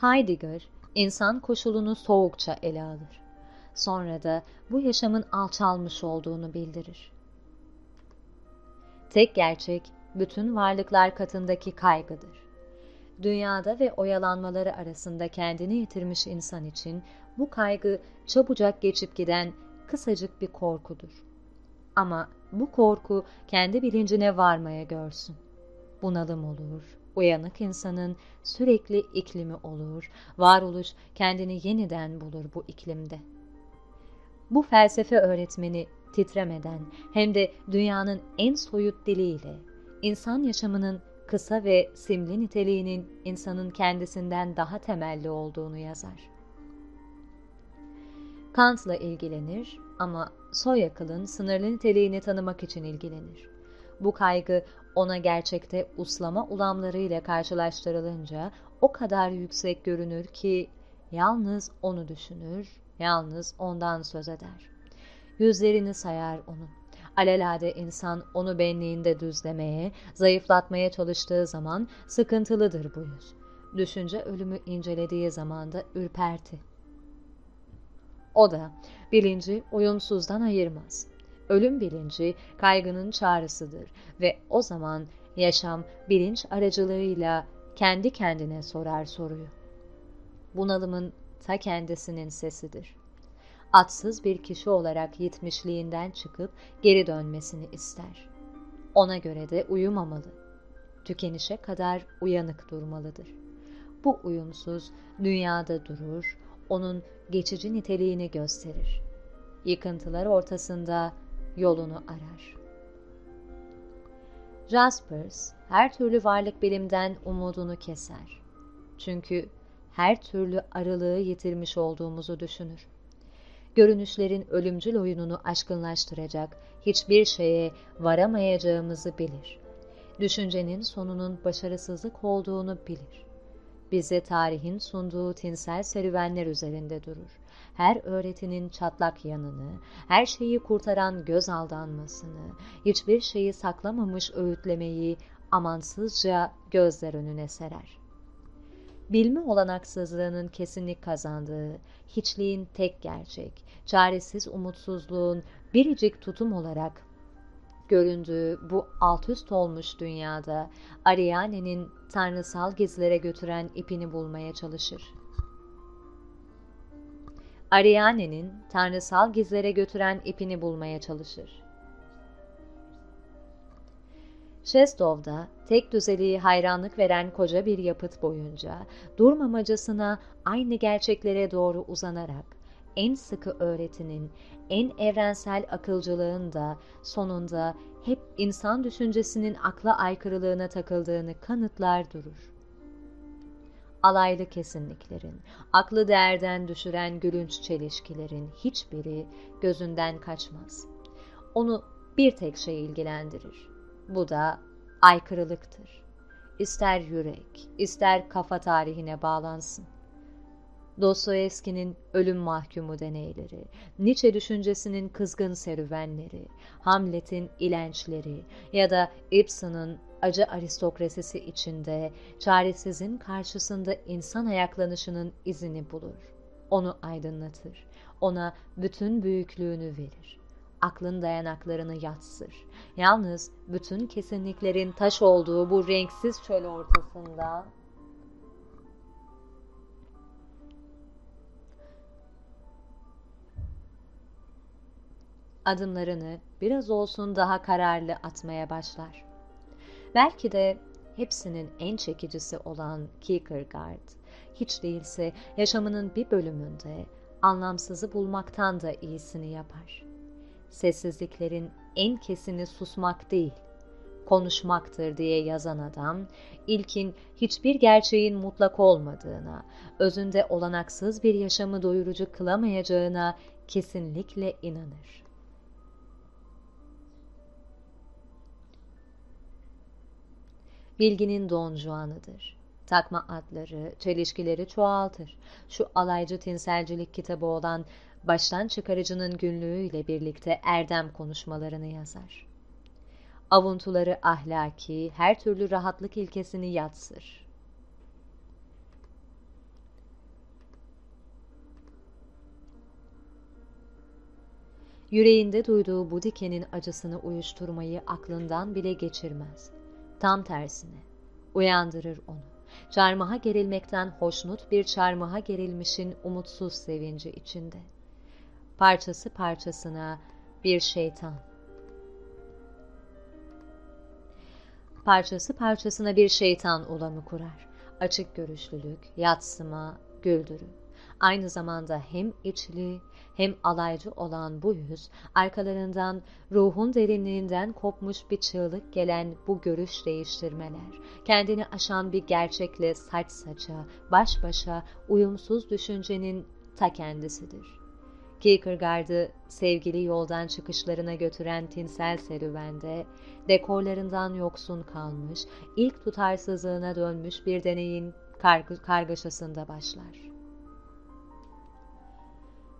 Heidegger, insan koşulunu soğukça ele alır. Sonra da bu yaşamın alçalmış olduğunu bildirir. Tek gerçek, bütün varlıklar katındaki kaygıdır. Dünyada ve oyalanmaları arasında kendini yitirmiş insan için bu kaygı çabucak geçip giden kısacık bir korkudur. Ama bu korku kendi bilincine varmaya görsün. Bunalım olur, uyanık insanın sürekli iklimi olur, varoluş kendini yeniden bulur bu iklimde. Bu felsefe öğretmeni titremeden hem de dünyanın en soyut diliyle insan yaşamının kısa ve simli niteliğinin insanın kendisinden daha temelli olduğunu yazar. Kant'la ilgilenir ama Soyakıl'ın sınırlı niteliğini tanımak için ilgilenir. Bu kaygı ona gerçekte uslama ulamlarıyla karşılaştırılınca o kadar yüksek görünür ki yalnız onu düşünür, yalnız ondan söz eder. Yüzlerini sayar onun. Alelade insan onu benliğinde düzlemeye, zayıflatmaya çalıştığı zaman sıkıntılıdır bu yüz. Düşünce ölümü incelediği zaman da ürperti. O da bilinci uyumsuzdan ayırmaz. Ölüm bilinci kaygının çağrısıdır ve o zaman yaşam bilinç aracılığıyla kendi kendine sorar soruyu. Bunalımın ta kendisinin sesidir. Atsız bir kişi olarak yitmişliğinden çıkıp geri dönmesini ister. Ona göre de uyumamalı. Tükenişe kadar uyanık durmalıdır. Bu uyumsuz dünyada durur, onun geçici niteliğini gösterir. Yıkıntılar ortasında yolunu arar. Jaspers her türlü varlık bilimden umudunu keser. Çünkü her türlü arılığı yitirmiş olduğumuzu düşünür. Görünüşlerin ölümcül oyununu aşkınlaştıracak hiçbir şeye varamayacağımızı bilir. Düşüncenin sonunun başarısızlık olduğunu bilir. Bize tarihin sunduğu tinsel serüvenler üzerinde durur. Her öğretinin çatlak yanını, her şeyi kurtaran göz aldanmasını, hiçbir şeyi saklamamış öğütlemeyi amansızca gözler önüne serer bilme olanaksızlığının kesinlik kazandığı, hiçliğin tek gerçek, çaresiz umutsuzluğun biricik tutum olarak göründüğü bu alt üst olmuş dünyada Ariane'nin tanrısal gizlere götüren ipini bulmaya çalışır. Ariane'nin tanrısal gizlere götüren ipini bulmaya çalışır. Şestov'da tek düzeliği hayranlık veren koca bir yapıt boyunca durmamacasına aynı gerçeklere doğru uzanarak en sıkı öğretinin, en evrensel akılcılığın da sonunda hep insan düşüncesinin akla aykırılığına takıldığını kanıtlar durur. Alaylı kesinliklerin, aklı değerden düşüren gülünç çelişkilerin hiçbiri gözünden kaçmaz. Onu bir tek şey ilgilendirir bu da aykırılıktır. İster yürek, ister kafa tarihine bağlansın. Dostoyevski'nin ölüm mahkumu deneyleri, Nietzsche düşüncesinin kızgın serüvenleri, Hamlet'in ilençleri ya da Ibsen'ın acı aristokrasisi içinde çaresizin karşısında insan ayaklanışının izini bulur. Onu aydınlatır, ona bütün büyüklüğünü verir aklın dayanaklarını yatsır. Yalnız bütün kesinliklerin taş olduğu bu renksiz çöl ortasında adımlarını biraz olsun daha kararlı atmaya başlar. Belki de hepsinin en çekicisi olan Kierkegaard, hiç değilse yaşamının bir bölümünde anlamsızı bulmaktan da iyisini yapar sessizliklerin en kesini susmak değil, konuşmaktır diye yazan adam, ilkin hiçbir gerçeğin mutlak olmadığına, özünde olanaksız bir yaşamı doyurucu kılamayacağına kesinlikle inanır. bilginin doncuanıdır. Takma adları, çelişkileri çoğaltır. Şu alaycı tinselcilik kitabı olan baştan çıkarıcının günlüğüyle birlikte erdem konuşmalarını yazar. Avuntuları ahlaki, her türlü rahatlık ilkesini yatsır. Yüreğinde duyduğu bu dikenin acısını uyuşturmayı aklından bile geçirmez. Tam tersine uyandırır onu. Çarmıha gerilmekten hoşnut bir çarmıha gerilmişin umutsuz sevinci içinde. Parçası parçasına bir şeytan. Parçası parçasına bir şeytan ulamı kurar. Açık görüşlülük, yatsıma, güldürü. Aynı zamanda hem içli hem alaycı olan bu yüz, arkalarından ruhun derinliğinden kopmuş bir çığlık gelen bu görüş değiştirmeler, kendini aşan bir gerçekle saç saça, baş başa uyumsuz düşüncenin ta kendisidir. Kierkegaard'ı sevgili yoldan çıkışlarına götüren tinsel serüvende, dekorlarından yoksun kalmış, ilk tutarsızlığına dönmüş bir deneyin kargaşasında başlar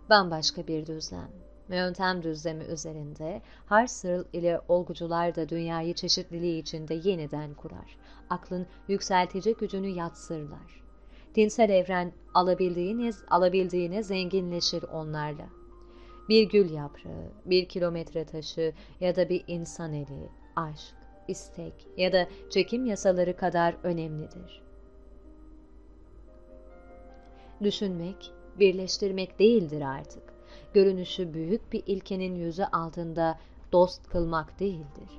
bambaşka bir düzlem. Yöntem düzlemi üzerinde Husserl ile olgucular da dünyayı çeşitliliği içinde yeniden kurar. Aklın yükseltici gücünü yatsırlar. Dinsel evren alabildiğine, alabildiğine zenginleşir onlarla. Bir gül yaprağı, bir kilometre taşı ya da bir insan eli, aşk, istek ya da çekim yasaları kadar önemlidir. Düşünmek, birleştirmek değildir artık. Görünüşü büyük bir ilkenin yüzü altında dost kılmak değildir.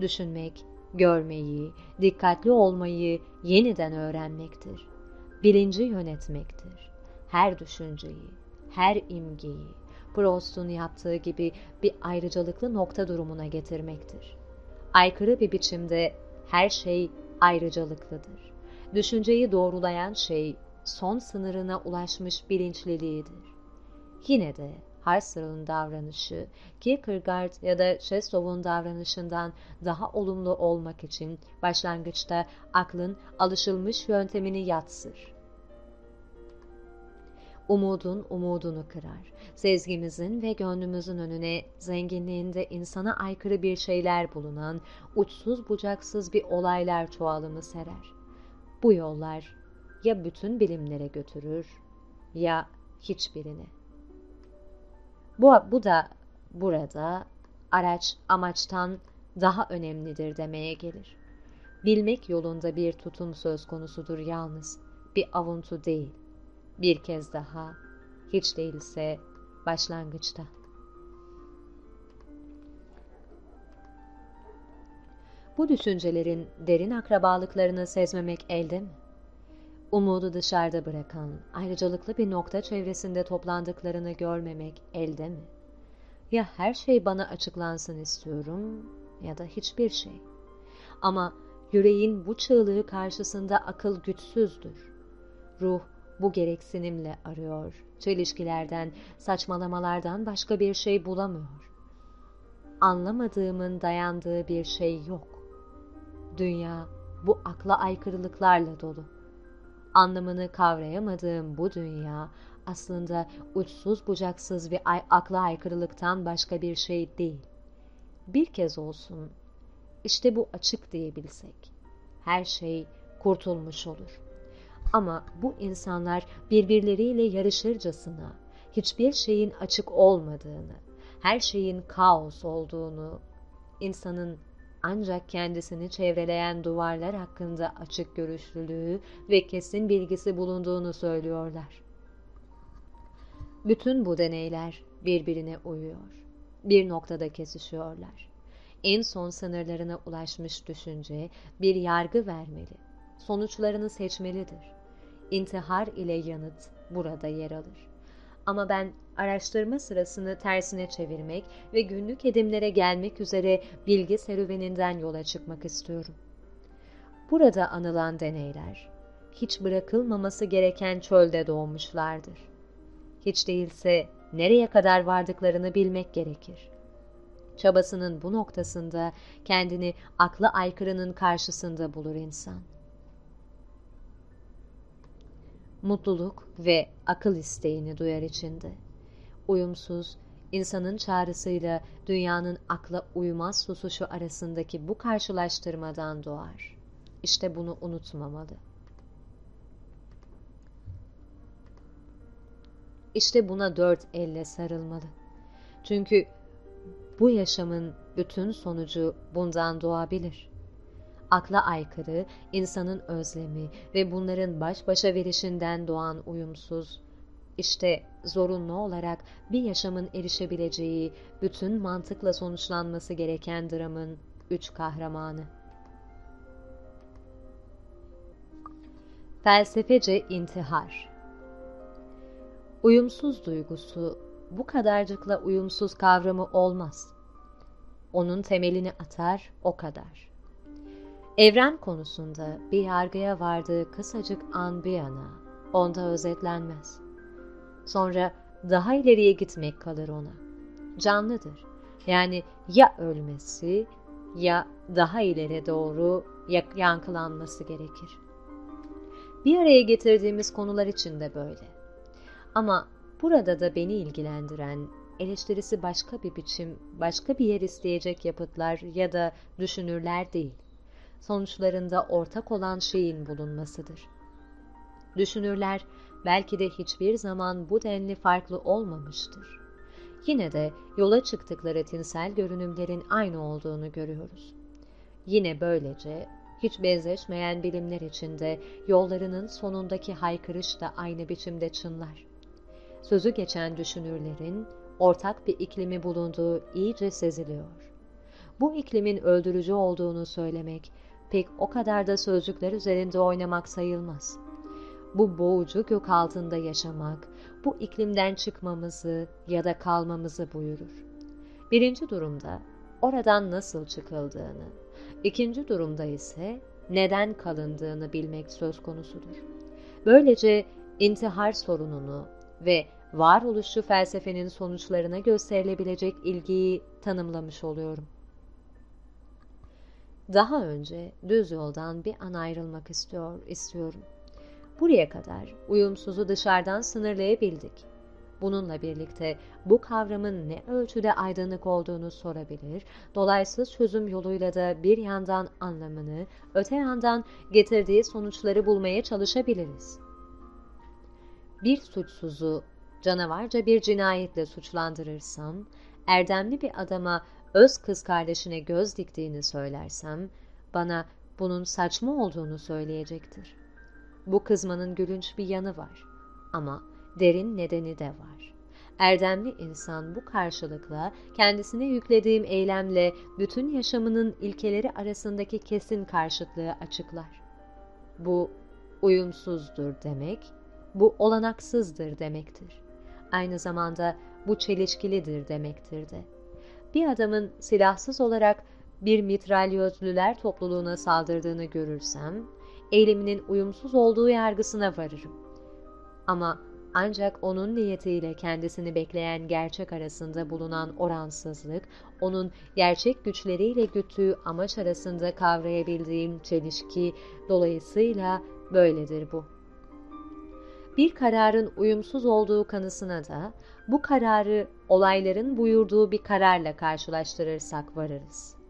Düşünmek, görmeyi, dikkatli olmayı yeniden öğrenmektir. Bilinci yönetmektir. Her düşünceyi, her imgeyi, Proust'un yaptığı gibi bir ayrıcalıklı nokta durumuna getirmektir. Aykırı bir biçimde her şey ayrıcalıklıdır. Düşünceyi doğrulayan şey son sınırına ulaşmış bilinçliliğidir. Yine de Husserl'ın davranışı Kierkegaard ya da Chestov'un davranışından daha olumlu olmak için başlangıçta aklın alışılmış yöntemini yatsır. Umudun umudunu kırar. Sezgimizin ve gönlümüzün önüne zenginliğinde insana aykırı bir şeyler bulunan uçsuz bucaksız bir olaylar çoğalımı serer. Bu yollar ya bütün bilimlere götürür ya hiçbirini. Bu, bu da burada araç amaçtan daha önemlidir demeye gelir. Bilmek yolunda bir tutum söz konusudur yalnız, bir avuntu değil. Bir kez daha, hiç değilse başlangıçta. Bu düşüncelerin derin akrabalıklarını sezmemek elde mi? Umudu dışarıda bırakan, ayrıcalıklı bir nokta çevresinde toplandıklarını görmemek elde mi? Ya her şey bana açıklansın istiyorum ya da hiçbir şey. Ama yüreğin bu çığlığı karşısında akıl güçsüzdür. Ruh bu gereksinimle arıyor, çelişkilerden, saçmalamalardan başka bir şey bulamıyor. Anlamadığımın dayandığı bir şey yok. Dünya bu akla aykırılıklarla dolu anlamını kavrayamadığım bu dünya aslında uçsuz bucaksız bir akla aykırılıktan başka bir şey değil. Bir kez olsun işte bu açık diyebilsek her şey kurtulmuş olur. Ama bu insanlar birbirleriyle yarışırcasına hiçbir şeyin açık olmadığını, her şeyin kaos olduğunu, insanın ancak kendisini çevreleyen duvarlar hakkında açık görüşlülüğü ve kesin bilgisi bulunduğunu söylüyorlar. Bütün bu deneyler birbirine uyuyor. Bir noktada kesişiyorlar. En son sınırlarına ulaşmış düşünce bir yargı vermeli. Sonuçlarını seçmelidir. İntihar ile yanıt burada yer alır. Ama ben araştırma sırasını tersine çevirmek ve günlük edimlere gelmek üzere bilgi serüveninden yola çıkmak istiyorum. Burada anılan deneyler, hiç bırakılmaması gereken çölde doğmuşlardır. Hiç değilse nereye kadar vardıklarını bilmek gerekir. Çabasının bu noktasında kendini aklı aykırının karşısında bulur insan. Mutluluk ve akıl isteğini duyar içinde. Uyumsuz, insanın çağrısıyla dünyanın akla uymaz susuşu arasındaki bu karşılaştırmadan doğar. İşte bunu unutmamalı. İşte buna dört elle sarılmalı. Çünkü bu yaşamın bütün sonucu bundan doğabilir. Akla aykırı, insanın özlemi ve bunların baş başa verişinden doğan uyumsuz, işte zorunlu olarak bir yaşamın erişebileceği, bütün mantıkla sonuçlanması gereken dramın üç kahramanı. Felsefece intihar Uyumsuz duygusu bu kadarcıkla uyumsuz kavramı olmaz. Onun temelini atar o kadar. Evren konusunda bir yargıya vardığı kısacık an bir yana onda özetlenmez. Sonra daha ileriye gitmek kalır ona. Canlıdır. Yani ya ölmesi ya daha ileri doğru yankılanması gerekir. Bir araya getirdiğimiz konular için de böyle. Ama burada da beni ilgilendiren, eleştirisi başka bir biçim, başka bir yer isteyecek yapıtlar ya da düşünürler değil. Sonuçlarında ortak olan şeyin bulunmasıdır. Düşünürler belki de hiçbir zaman bu denli farklı olmamıştır. Yine de yola çıktıkları tinsel görünümlerin aynı olduğunu görüyoruz. Yine böylece hiç benzeşmeyen bilimler içinde yollarının sonundaki haykırış da aynı biçimde çınlar. Sözü geçen düşünürlerin ortak bir iklimi bulunduğu iyice seziliyor. Bu iklimin öldürücü olduğunu söylemek pek o kadar da sözcükler üzerinde oynamak sayılmaz. Bu boğucu gök altında yaşamak, bu iklimden çıkmamızı ya da kalmamızı buyurur. Birinci durumda oradan nasıl çıkıldığını, ikinci durumda ise neden kalındığını bilmek söz konusudur. Böylece intihar sorununu ve varoluşçu felsefenin sonuçlarına gösterilebilecek ilgiyi tanımlamış oluyorum. Daha önce düz yoldan bir an ayrılmak istiyor, istiyorum. Buraya kadar uyumsuzu dışarıdan sınırlayabildik. Bununla birlikte bu kavramın ne ölçüde aydınlık olduğunu sorabilir, dolaysız çözüm yoluyla da bir yandan anlamını, öte yandan getirdiği sonuçları bulmaya çalışabiliriz. Bir suçsuzu canavarca bir cinayetle suçlandırırsam, erdemli bir adama öz kız kardeşine göz diktiğini söylersem, bana bunun saçma olduğunu söyleyecektir. Bu kızmanın gülünç bir yanı var ama derin nedeni de var. Erdemli insan bu karşılıkla kendisine yüklediğim eylemle bütün yaşamının ilkeleri arasındaki kesin karşıtlığı açıklar. Bu uyumsuzdur demek, bu olanaksızdır demektir. Aynı zamanda bu çelişkilidir demektir de. Bir adamın silahsız olarak bir mitralyözlüler topluluğuna saldırdığını görürsem, eyleminin uyumsuz olduğu yargısına varırım. Ama ancak onun niyetiyle kendisini bekleyen gerçek arasında bulunan oransızlık, onun gerçek güçleriyle güttüğü amaç arasında kavrayabildiğim çelişki dolayısıyla böyledir bu. Bir kararın uyumsuz olduğu kanısına da bu kararı olayların buyurduğu bir kararla karşılaştırırsak varırız.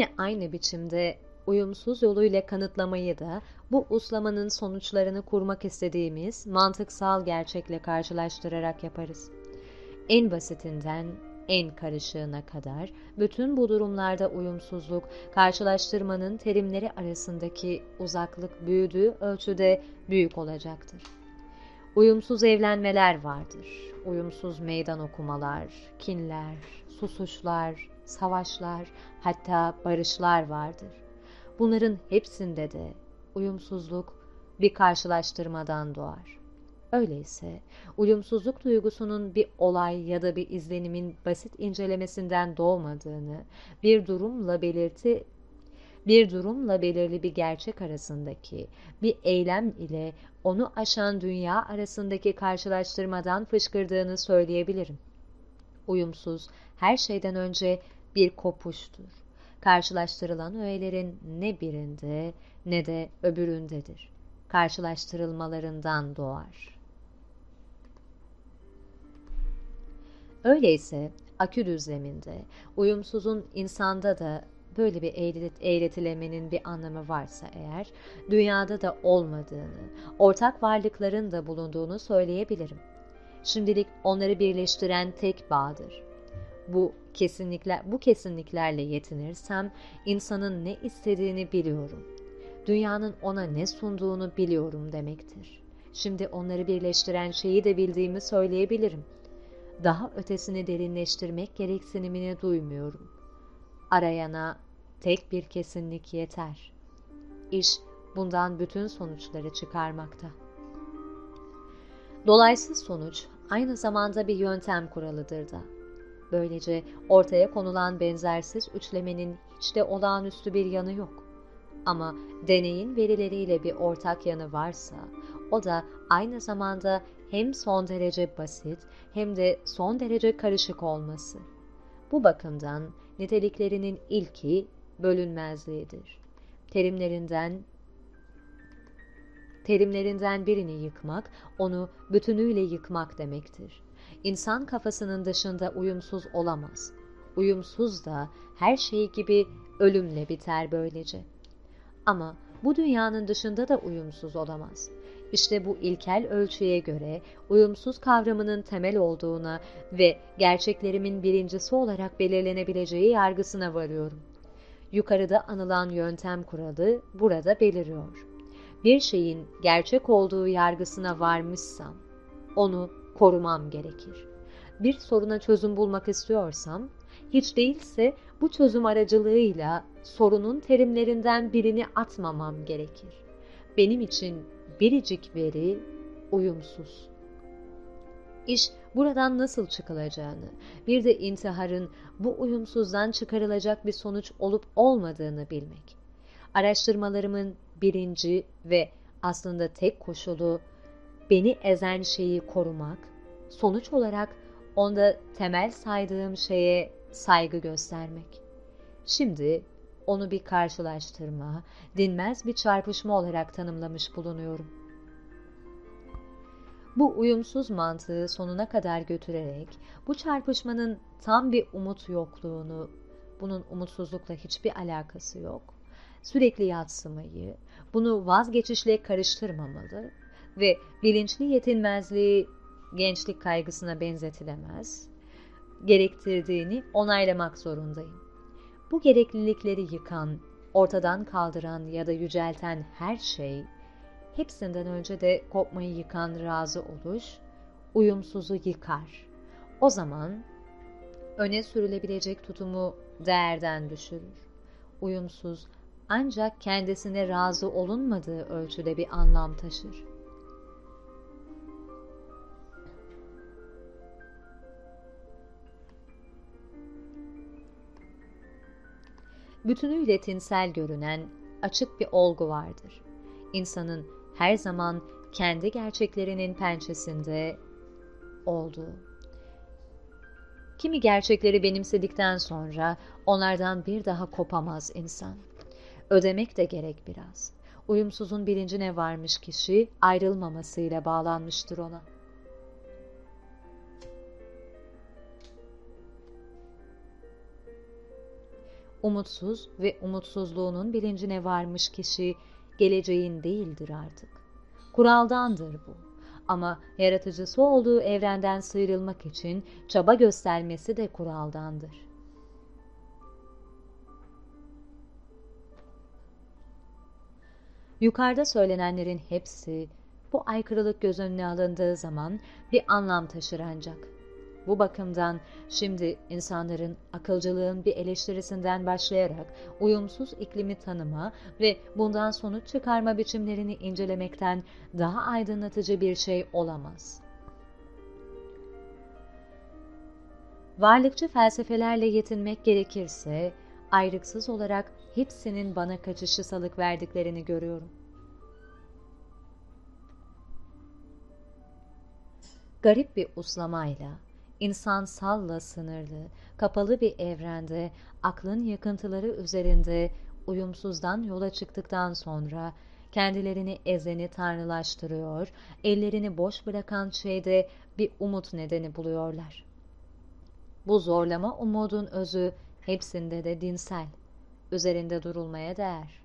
Yine aynı biçimde uyumsuz yoluyla kanıtlamayı da bu uslamanın sonuçlarını kurmak istediğimiz mantıksal gerçekle karşılaştırarak yaparız. En basitinden en karışığına kadar bütün bu durumlarda uyumsuzluk, karşılaştırmanın terimleri arasındaki uzaklık büyüdüğü ölçüde büyük olacaktır. Uyumsuz evlenmeler vardır, uyumsuz meydan okumalar, kinler, susuşlar, savaşlar, hatta barışlar vardır. Bunların hepsinde de uyumsuzluk bir karşılaştırmadan doğar. Öyleyse uyumsuzluk duygusunun bir olay ya da bir izlenimin basit incelemesinden doğmadığını, bir durumla belirti bir durumla belirli bir gerçek arasındaki, bir eylem ile onu aşan dünya arasındaki karşılaştırmadan fışkırdığını söyleyebilirim. Uyumsuz, her şeyden önce bir kopuştur. Karşılaştırılan öğelerin ne birinde ne de öbüründedir. Karşılaştırılmalarından doğar. Öyleyse akü düzleminde uyumsuzun insanda da böyle bir eğretilemenin bir anlamı varsa eğer, dünyada da olmadığını, ortak varlıkların da bulunduğunu söyleyebilirim. Şimdilik onları birleştiren tek bağdır. Bu kesinlikler, bu kesinliklerle yetinirsem insanın ne istediğini biliyorum. Dünyanın ona ne sunduğunu biliyorum demektir. Şimdi onları birleştiren şeyi de bildiğimi söyleyebilirim. Daha ötesini derinleştirmek gereksinimini duymuyorum.'' Arayana tek bir kesinlik yeter. İş bundan bütün sonuçları çıkarmakta. Dolaysız sonuç aynı zamanda bir yöntem kuralıdır da. Böylece ortaya konulan benzersiz üçlemenin hiç de olağanüstü bir yanı yok. Ama deneyin verileriyle bir ortak yanı varsa, o da aynı zamanda hem son derece basit hem de son derece karışık olması. Bu bakımdan niteliklerinin ilki bölünmezliğidir. Terimlerinden terimlerinden birini yıkmak, onu bütünüyle yıkmak demektir. İnsan kafasının dışında uyumsuz olamaz. Uyumsuz da her şey gibi ölümle biter böylece. Ama bu dünyanın dışında da uyumsuz olamaz. İşte bu ilkel ölçüye göre uyumsuz kavramının temel olduğuna ve gerçeklerimin birincisi olarak belirlenebileceği yargısına varıyorum. Yukarıda anılan yöntem kuralı burada beliriyor. Bir şeyin gerçek olduğu yargısına varmışsam, onu korumam gerekir. Bir soruna çözüm bulmak istiyorsam, hiç değilse bu çözüm aracılığıyla sorunun terimlerinden birini atmamam gerekir. Benim için biricik veri uyumsuz. İş buradan nasıl çıkılacağını, bir de intiharın bu uyumsuzdan çıkarılacak bir sonuç olup olmadığını bilmek. Araştırmalarımın birinci ve aslında tek koşulu beni ezen şeyi korumak, sonuç olarak onda temel saydığım şeye saygı göstermek. Şimdi onu bir karşılaştırma, dinmez bir çarpışma olarak tanımlamış bulunuyorum. Bu uyumsuz mantığı sonuna kadar götürerek bu çarpışmanın tam bir umut yokluğunu, bunun umutsuzlukla hiçbir alakası yok, sürekli yatsımayı, bunu vazgeçişle karıştırmamalı ve bilinçli yetinmezliği gençlik kaygısına benzetilemez, gerektirdiğini onaylamak zorundayım. Bu gereklilikleri yıkan, ortadan kaldıran ya da yücelten her şey, hepsinden önce de kopmayı yıkan razı oluş, uyumsuzu yıkar. O zaman öne sürülebilecek tutumu değerden düşürür. Uyumsuz ancak kendisine razı olunmadığı ölçüde bir anlam taşır. Bütünüyle tinsel görünen açık bir olgu vardır. İnsanın her zaman kendi gerçeklerinin pençesinde olduğu. Kimi gerçekleri benimsedikten sonra onlardan bir daha kopamaz insan. Ödemek de gerek biraz. Uyumsuzun bilincine varmış kişi ayrılmamasıyla bağlanmıştır ona. Umutsuz ve umutsuzluğunun bilincine varmış kişi geleceğin değildir artık. Kuraldandır bu. Ama yaratıcısı olduğu evrenden sıyrılmak için çaba göstermesi de kuraldandır. Yukarıda söylenenlerin hepsi bu aykırılık göz önüne alındığı zaman bir anlam taşır ancak. Bu bakımdan şimdi insanların akılcılığın bir eleştirisinden başlayarak uyumsuz iklimi tanıma ve bundan sonuç çıkarma biçimlerini incelemekten daha aydınlatıcı bir şey olamaz. Varlıkçı felsefelerle yetinmek gerekirse, ayrıksız olarak hepsinin bana kaçışı salık verdiklerini görüyorum. Garip bir uslamayla, insansalla sınırlı, kapalı bir evrende, aklın yakıntıları üzerinde uyumsuzdan yola çıktıktan sonra kendilerini ezeni tanrılaştırıyor, ellerini boş bırakan şeyde bir umut nedeni buluyorlar. Bu zorlama umudun özü hepsinde de dinsel, üzerinde durulmaya değer.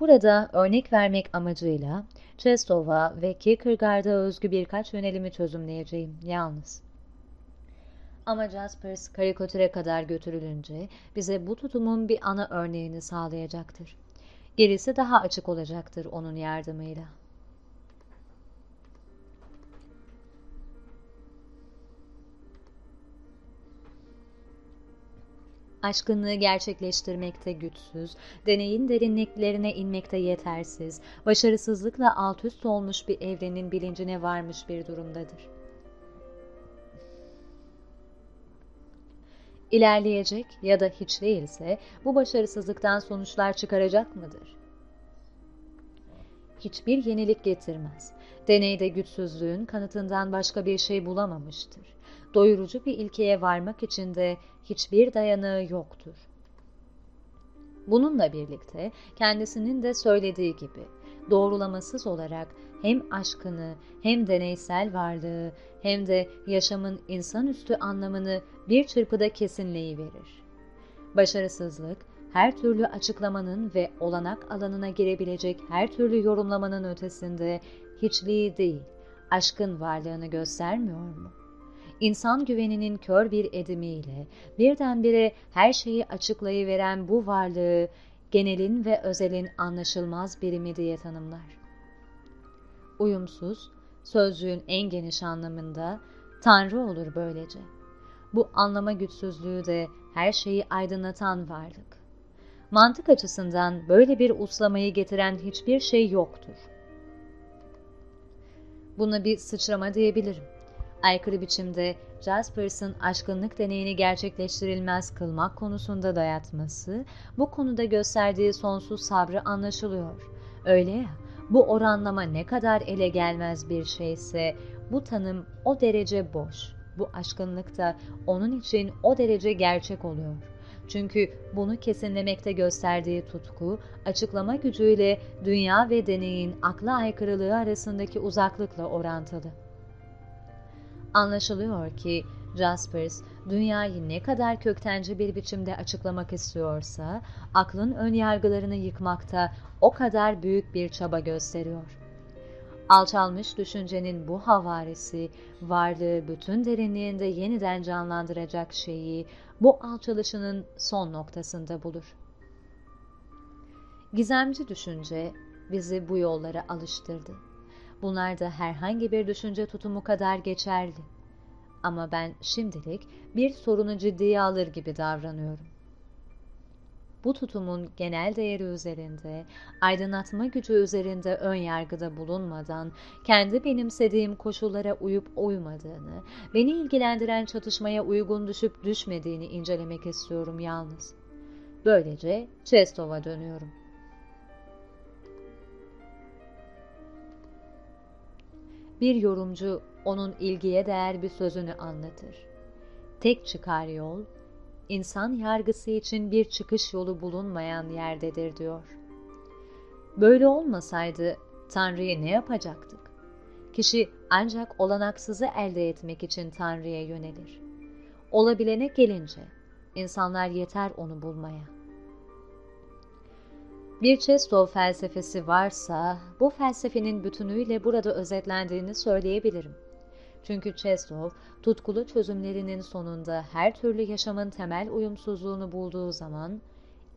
Burada örnek vermek amacıyla Chestov'a ve Kierkegaard'a özgü birkaç yönelimi çözümleyeceğim yalnız. Ama Jaspers karikatüre kadar götürülünce bize bu tutumun bir ana örneğini sağlayacaktır. Gerisi daha açık olacaktır onun yardımıyla. Aşkınlığı gerçekleştirmekte güçsüz, deneyin derinliklerine inmekte yetersiz, başarısızlıkla alt üst olmuş bir evrenin bilincine varmış bir durumdadır. İlerleyecek ya da hiç değilse bu başarısızlıktan sonuçlar çıkaracak mıdır? Hiçbir yenilik getirmez. Deneyde güçsüzlüğün kanıtından başka bir şey bulamamıştır doyurucu bir ilkeye varmak için de hiçbir dayanığı yoktur. Bununla birlikte kendisinin de söylediği gibi doğrulamasız olarak hem aşkını hem deneysel varlığı hem de yaşamın insanüstü anlamını bir çırpıda kesinleyiverir. Başarısızlık, her türlü açıklamanın ve olanak alanına girebilecek her türlü yorumlamanın ötesinde hiçliği değil, aşkın varlığını göstermiyor mu? İnsan güveninin kör bir edimiyle birdenbire her şeyi açıklayıveren bu varlığı genelin ve özelin anlaşılmaz birimi diye tanımlar. Uyumsuz, sözcüğün en geniş anlamında Tanrı olur böylece. Bu anlama güçsüzlüğü de her şeyi aydınlatan varlık. Mantık açısından böyle bir uslamayı getiren hiçbir şey yoktur. Buna bir sıçrama diyebilirim aykırı biçimde Jaspers'ın aşkınlık deneyini gerçekleştirilmez kılmak konusunda dayatması, bu konuda gösterdiği sonsuz sabrı anlaşılıyor. Öyle ya, bu oranlama ne kadar ele gelmez bir şeyse, bu tanım o derece boş. Bu aşkınlık da onun için o derece gerçek oluyor. Çünkü bunu kesinlemekte gösterdiği tutku, açıklama gücüyle dünya ve deneyin akla aykırılığı arasındaki uzaklıkla orantılı. Anlaşılıyor ki Jaspers dünyayı ne kadar köktenci bir biçimde açıklamak istiyorsa, aklın ön yargılarını yıkmakta o kadar büyük bir çaba gösteriyor. Alçalmış düşüncenin bu havarisi, varlığı bütün derinliğinde yeniden canlandıracak şeyi, bu alçalışının son noktasında bulur. Gizemci düşünce bizi bu yollara alıştırdı. Bunlar da herhangi bir düşünce tutumu kadar geçerli. Ama ben şimdilik bir sorunu ciddiye alır gibi davranıyorum. Bu tutumun genel değeri üzerinde, aydınlatma gücü üzerinde ön yargıda bulunmadan, kendi benimsediğim koşullara uyup uymadığını, beni ilgilendiren çatışmaya uygun düşüp düşmediğini incelemek istiyorum yalnız. Böylece Chestov'a dönüyorum. Bir yorumcu onun ilgiye değer bir sözünü anlatır. Tek çıkar yol, insan yargısı için bir çıkış yolu bulunmayan yerdedir diyor. Böyle olmasaydı Tanrı'yı ne yapacaktık? Kişi ancak olanaksızı elde etmek için Tanrı'ya yönelir. Olabilene gelince insanlar yeter onu bulmaya. Bir Chestov felsefesi varsa bu felsefenin bütünüyle burada özetlendiğini söyleyebilirim. Çünkü Chestov, tutkulu çözümlerinin sonunda her türlü yaşamın temel uyumsuzluğunu bulduğu zaman,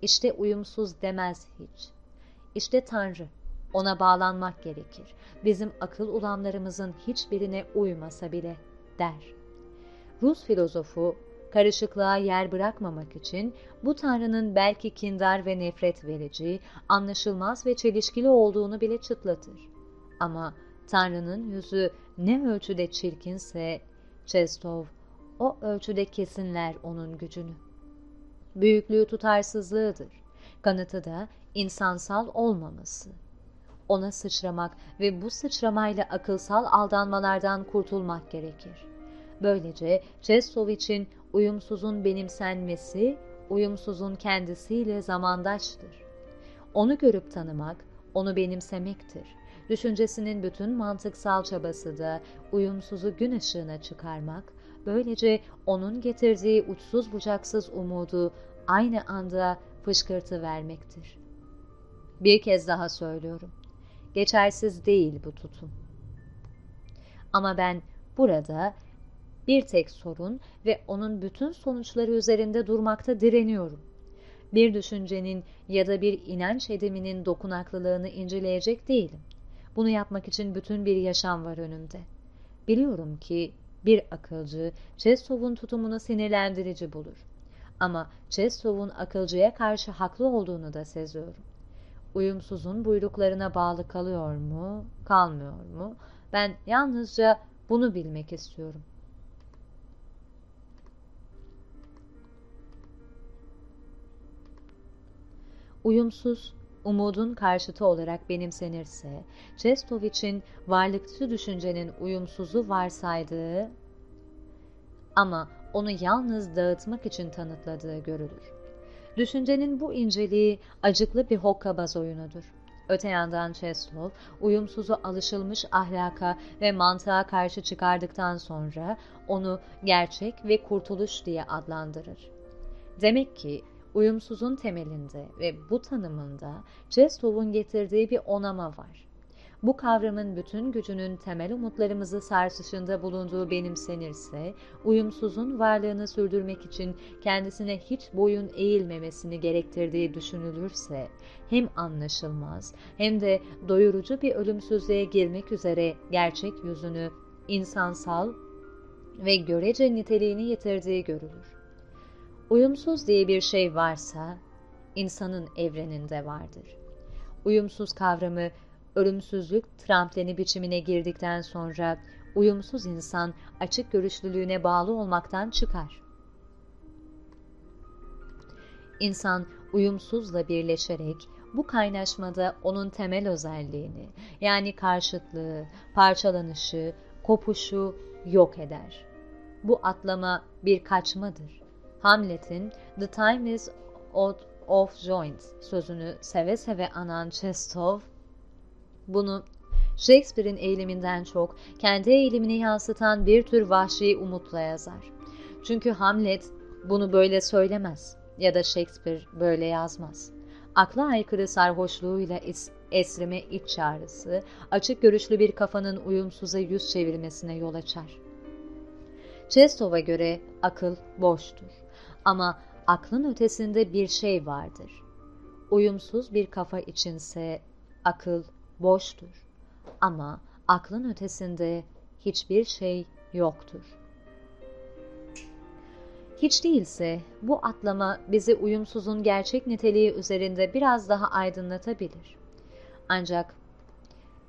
işte uyumsuz demez hiç. İşte Tanrı, ona bağlanmak gerekir. Bizim akıl ulamlarımızın hiçbirine uymasa bile der. Rus filozofu karışıklığa yer bırakmamak için bu tanrının belki kindar ve nefret verici, anlaşılmaz ve çelişkili olduğunu bile çıtlatır. Ama tanrının yüzü ne ölçüde çirkinse Chestov o ölçüde kesinler onun gücünü. Büyüklüğü tutarsızlığıdır. Kanıtı da insansal olmaması. ona sıçramak ve bu sıçramayla akılsal aldanmalardan kurtulmak gerekir. Böylece Çestov için uyumsuzun benimsenmesi, uyumsuzun kendisiyle zamandaştır. Onu görüp tanımak, onu benimsemektir. Düşüncesinin bütün mantıksal çabası da uyumsuzu gün ışığına çıkarmak, böylece onun getirdiği uçsuz bucaksız umudu aynı anda fışkırtı vermektir. Bir kez daha söylüyorum. Geçersiz değil bu tutum. Ama ben burada bir tek sorun ve onun bütün sonuçları üzerinde durmakta direniyorum. Bir düşüncenin ya da bir inanç ediminin dokunaklılığını inceleyecek değilim. Bunu yapmak için bütün bir yaşam var önümde. Biliyorum ki bir akılcı Çestov'un tutumunu sinirlendirici bulur. Ama Çestov'un akılcıya karşı haklı olduğunu da seziyorum. Uyumsuzun buyruklarına bağlı kalıyor mu, kalmıyor mu? Ben yalnızca bunu bilmek istiyorum. Uyumsuz, umudun karşıtı olarak benimsenirse, Çestov için varlıkçı düşüncenin uyumsuzu varsaydığı ama onu yalnız dağıtmak için tanıtladığı görülür. Düşüncenin bu inceliği acıklı bir hokkabaz oyunudur. Öte yandan Çeslov, uyumsuzu alışılmış ahlaka ve mantığa karşı çıkardıktan sonra onu gerçek ve kurtuluş diye adlandırır. Demek ki uyumsuzun temelinde ve bu tanımında Çestov'un getirdiği bir onama var. Bu kavramın bütün gücünün temel umutlarımızı sarsışında bulunduğu benimsenirse, uyumsuzun varlığını sürdürmek için kendisine hiç boyun eğilmemesini gerektirdiği düşünülürse, hem anlaşılmaz hem de doyurucu bir ölümsüzlüğe girmek üzere gerçek yüzünü insansal ve görece niteliğini yitirdiği görülür. Uyumsuz diye bir şey varsa, insanın evreninde vardır. Uyumsuz kavramı ölümsüzlük trampleni biçimine girdikten sonra uyumsuz insan açık görüşlülüğüne bağlı olmaktan çıkar. İnsan uyumsuzla birleşerek bu kaynaşmada onun temel özelliğini yani karşıtlığı, parçalanışı, kopuşu yok eder. Bu atlama bir kaçmadır. Hamlet'in The Time is Out of Joint sözünü seve seve anan Chestov, bunu Shakespeare'in eğiliminden çok kendi eğilimini yansıtan bir tür vahşi umutla yazar. Çünkü Hamlet bunu böyle söylemez ya da Shakespeare böyle yazmaz. Akla aykırı sarhoşluğuyla es esrime iç çağrısı, açık görüşlü bir kafanın uyumsuza yüz çevirmesine yol açar. Chestov'a göre akıl boştur. Ama aklın ötesinde bir şey vardır. Uyumsuz bir kafa içinse akıl boştur. Ama aklın ötesinde hiçbir şey yoktur. Hiç değilse bu atlama bizi uyumsuzun gerçek niteliği üzerinde biraz daha aydınlatabilir. Ancak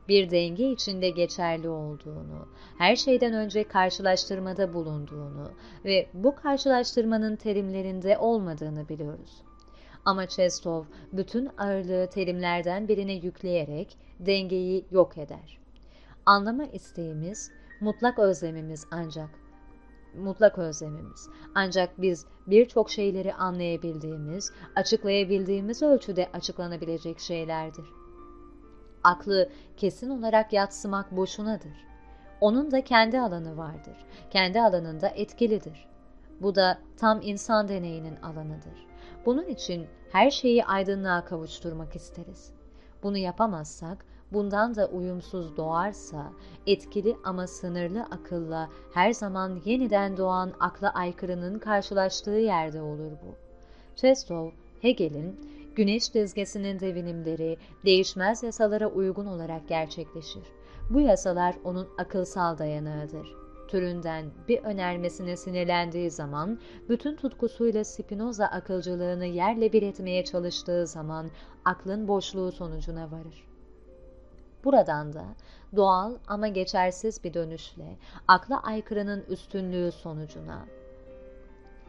bir denge içinde geçerli olduğunu, her şeyden önce karşılaştırmada bulunduğunu ve bu karşılaştırmanın terimlerinde olmadığını biliyoruz. Ama Chestov bütün ağırlığı terimlerden birine yükleyerek dengeyi yok eder. Anlama isteğimiz, mutlak özlemimiz ancak mutlak özlemimiz. Ancak biz birçok şeyleri anlayabildiğimiz, açıklayabildiğimiz ölçüde açıklanabilecek şeylerdir. Aklı kesin olarak yatsımak boşunadır. Onun da kendi alanı vardır. Kendi alanında etkilidir. Bu da tam insan deneyinin alanıdır. Bunun için her şeyi aydınlığa kavuşturmak isteriz. Bunu yapamazsak, bundan da uyumsuz doğarsa, etkili ama sınırlı akılla her zaman yeniden doğan akla aykırının karşılaştığı yerde olur bu. Chestov, Hegel'in güneş dizgesinin devinimleri değişmez yasalara uygun olarak gerçekleşir. Bu yasalar onun akılsal dayanağıdır. Türünden bir önermesine sinirlendiği zaman, bütün tutkusuyla Spinoza akılcılığını yerle bir etmeye çalıştığı zaman aklın boşluğu sonucuna varır. Buradan da doğal ama geçersiz bir dönüşle akla aykırının üstünlüğü sonucuna.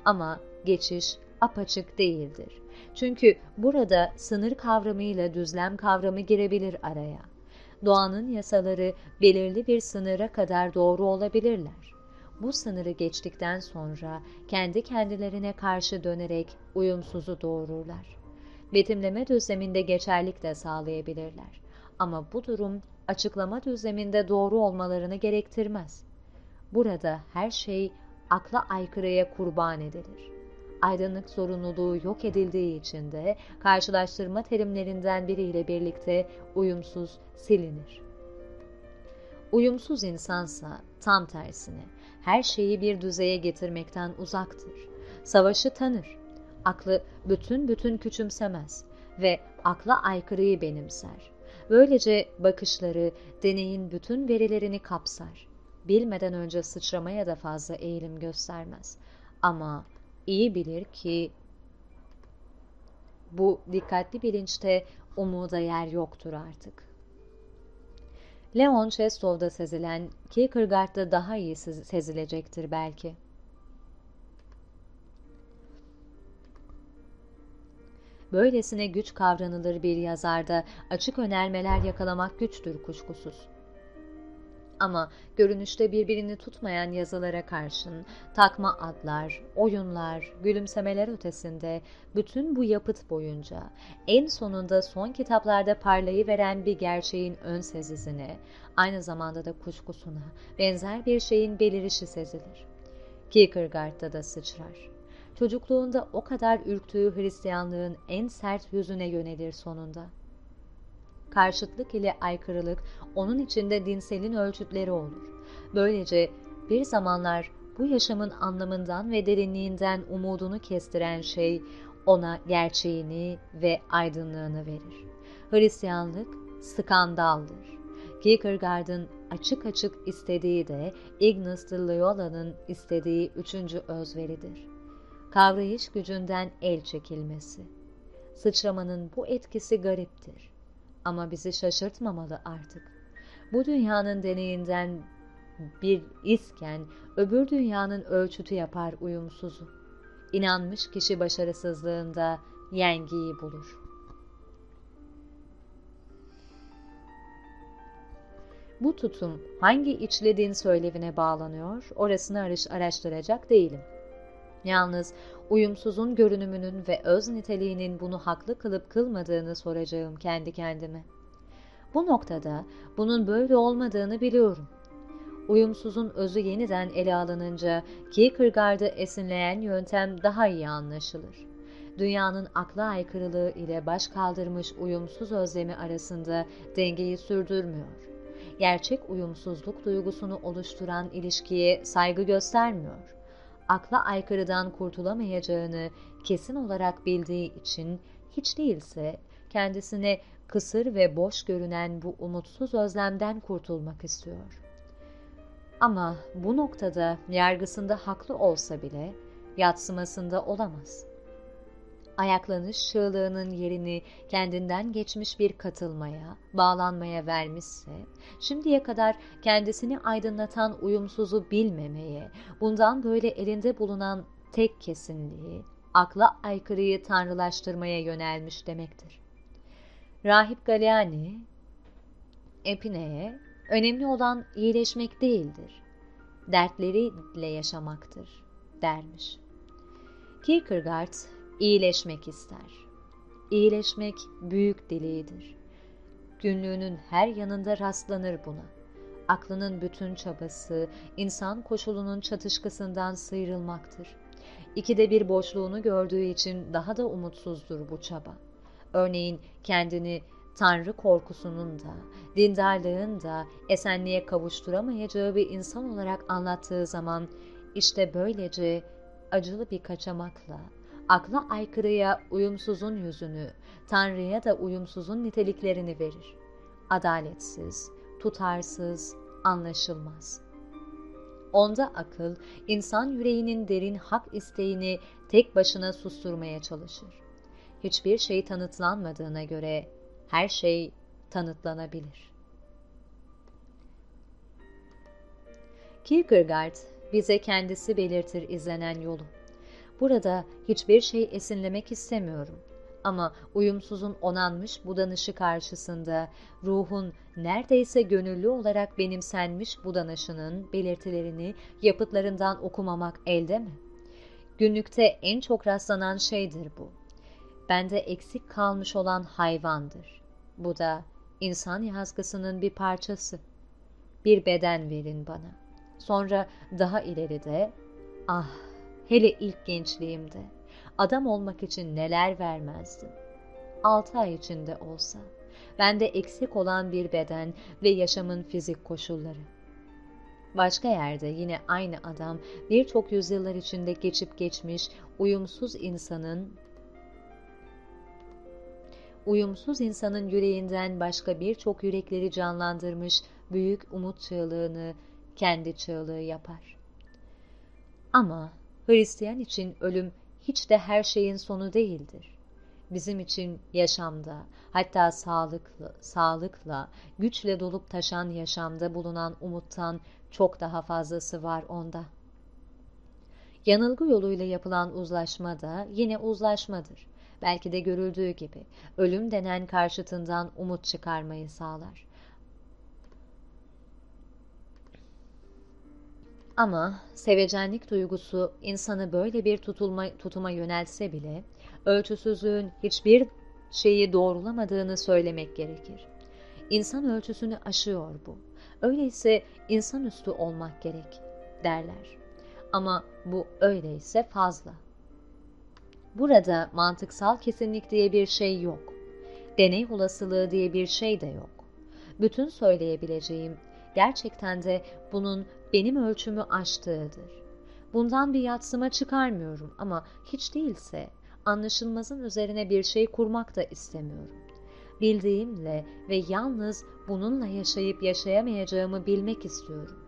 Ama geçiş apaçık değildir. Çünkü burada sınır kavramıyla düzlem kavramı girebilir araya. Doğanın yasaları belirli bir sınıra kadar doğru olabilirler. Bu sınırı geçtikten sonra kendi kendilerine karşı dönerek uyumsuzu doğururlar. Betimleme düzleminde geçerlik de sağlayabilirler. Ama bu durum açıklama düzleminde doğru olmalarını gerektirmez. Burada her şey akla aykırıya kurban edilir. Aydınlık zorunluluğu yok edildiği için de karşılaştırma terimlerinden biriyle birlikte uyumsuz silinir. Uyumsuz insansa tam tersine her şeyi bir düzeye getirmekten uzaktır. Savaşı tanır. Aklı bütün bütün küçümsemez ve akla aykırıyı benimser. Böylece bakışları deneyin bütün verilerini kapsar. Bilmeden önce sıçramaya da fazla eğilim göstermez. Ama iyi bilir ki bu dikkatli bilinçte umuda yer yoktur artık. Leon Chestov'da sezilen Kierkegaard'da daha iyi sezilecektir belki. Böylesine güç kavranılır bir yazarda açık önermeler yakalamak güçtür kuşkusuz. Ama görünüşte birbirini tutmayan yazılara karşın takma adlar, oyunlar, gülümsemeler ötesinde bütün bu yapıt boyunca en sonunda son kitaplarda parlayıveren bir gerçeğin ön sezisine, aynı zamanda da kuşkusuna benzer bir şeyin belirişi sezilir. Kierkegaard'da da sıçrar. Çocukluğunda o kadar ürktüğü Hristiyanlığın en sert yüzüne yönelir sonunda karşıtlık ile aykırılık onun içinde dinselin ölçütleri olur. Böylece bir zamanlar bu yaşamın anlamından ve derinliğinden umudunu kestiren şey ona gerçeğini ve aydınlığını verir. Hristiyanlık skandaldır. Kierkegaard'ın açık açık istediği de Ignaz de Loyola'nın istediği üçüncü özveridir. Kavrayış gücünden el çekilmesi. Sıçramanın bu etkisi gariptir. Ama bizi şaşırtmamalı artık. Bu dünyanın deneyinden bir isken öbür dünyanın ölçütü yapar uyumsuzu. İnanmış kişi başarısızlığında yengiyi bulur. Bu tutum hangi içlediğin söylevine bağlanıyor, orasını araştıracak değilim. Yalnız uyumsuzun görünümünün ve öz niteliğinin bunu haklı kılıp kılmadığını soracağım kendi kendime. Bu noktada bunun böyle olmadığını biliyorum. Uyumsuzun özü yeniden ele alınınca Kierkegaard'ı esinleyen yöntem daha iyi anlaşılır. Dünyanın akla aykırılığı ile baş kaldırmış uyumsuz özlemi arasında dengeyi sürdürmüyor. Gerçek uyumsuzluk duygusunu oluşturan ilişkiye saygı göstermiyor akla aykırıdan kurtulamayacağını kesin olarak bildiği için hiç değilse kendisine kısır ve boş görünen bu umutsuz özlemden kurtulmak istiyor. Ama bu noktada yargısında haklı olsa bile yatsımasında olamaz ayaklanış çığlığının yerini kendinden geçmiş bir katılmaya, bağlanmaya vermişse, şimdiye kadar kendisini aydınlatan uyumsuzu bilmemeye, bundan böyle elinde bulunan tek kesinliği, akla aykırıyı tanrılaştırmaya yönelmiş demektir. Rahip Galiani, Epine'ye önemli olan iyileşmek değildir, dertleriyle yaşamaktır dermiş. Kierkegaard iyileşmek ister. İyileşmek büyük dileğidir. Günlüğünün her yanında rastlanır buna. Aklının bütün çabası, insan koşulunun çatışkısından sıyrılmaktır. İkide bir boşluğunu gördüğü için daha da umutsuzdur bu çaba. Örneğin kendini Tanrı korkusunun da, dindarlığın da esenliğe kavuşturamayacağı bir insan olarak anlattığı zaman işte böylece acılı bir kaçamakla akla aykırıya uyumsuzun yüzünü, Tanrı'ya da uyumsuzun niteliklerini verir. Adaletsiz, tutarsız, anlaşılmaz. Onda akıl, insan yüreğinin derin hak isteğini tek başına susturmaya çalışır. Hiçbir şey tanıtlanmadığına göre her şey tanıtlanabilir. Kierkegaard bize kendisi belirtir izlenen yolu. Burada hiçbir şey esinlemek istemiyorum. Ama uyumsuzun onanmış budanışı karşısında ruhun neredeyse gönüllü olarak benimsenmiş budanışının belirtilerini yapıtlarından okumamak elde mi? Günlükte en çok rastlanan şeydir bu. Bende eksik kalmış olan hayvandır. Bu da insan yazgısının bir parçası. Bir beden verin bana. Sonra daha ileride, ah hele ilk gençliğimde adam olmak için neler vermezdim. Altı ay içinde olsa, bende eksik olan bir beden ve yaşamın fizik koşulları. Başka yerde yine aynı adam birçok yüzyıllar içinde geçip geçmiş uyumsuz insanın uyumsuz insanın yüreğinden başka birçok yürekleri canlandırmış büyük umut çığlığını kendi çığlığı yapar. Ama Hristiyan için ölüm hiç de her şeyin sonu değildir. Bizim için yaşamda, hatta sağlıklı, sağlıkla, güçle dolup taşan yaşamda bulunan umuttan çok daha fazlası var onda. Yanılgı yoluyla yapılan uzlaşma da yine uzlaşmadır. Belki de görüldüğü gibi ölüm denen karşıtından umut çıkarmayı sağlar. Ama sevecenlik duygusu insanı böyle bir tutulma, tutuma yöneltse bile ölçüsüzlüğün hiçbir şeyi doğrulamadığını söylemek gerekir. İnsan ölçüsünü aşıyor bu. Öyleyse insanüstü olmak gerek derler. Ama bu öyleyse fazla. Burada mantıksal kesinlik diye bir şey yok. Deney olasılığı diye bir şey de yok. Bütün söyleyebileceğim gerçekten de bunun benim ölçümü aştığıdır. Bundan bir yatsıma çıkarmıyorum ama hiç değilse anlaşılmazın üzerine bir şey kurmak da istemiyorum. Bildiğimle ve yalnız bununla yaşayıp yaşayamayacağımı bilmek istiyorum.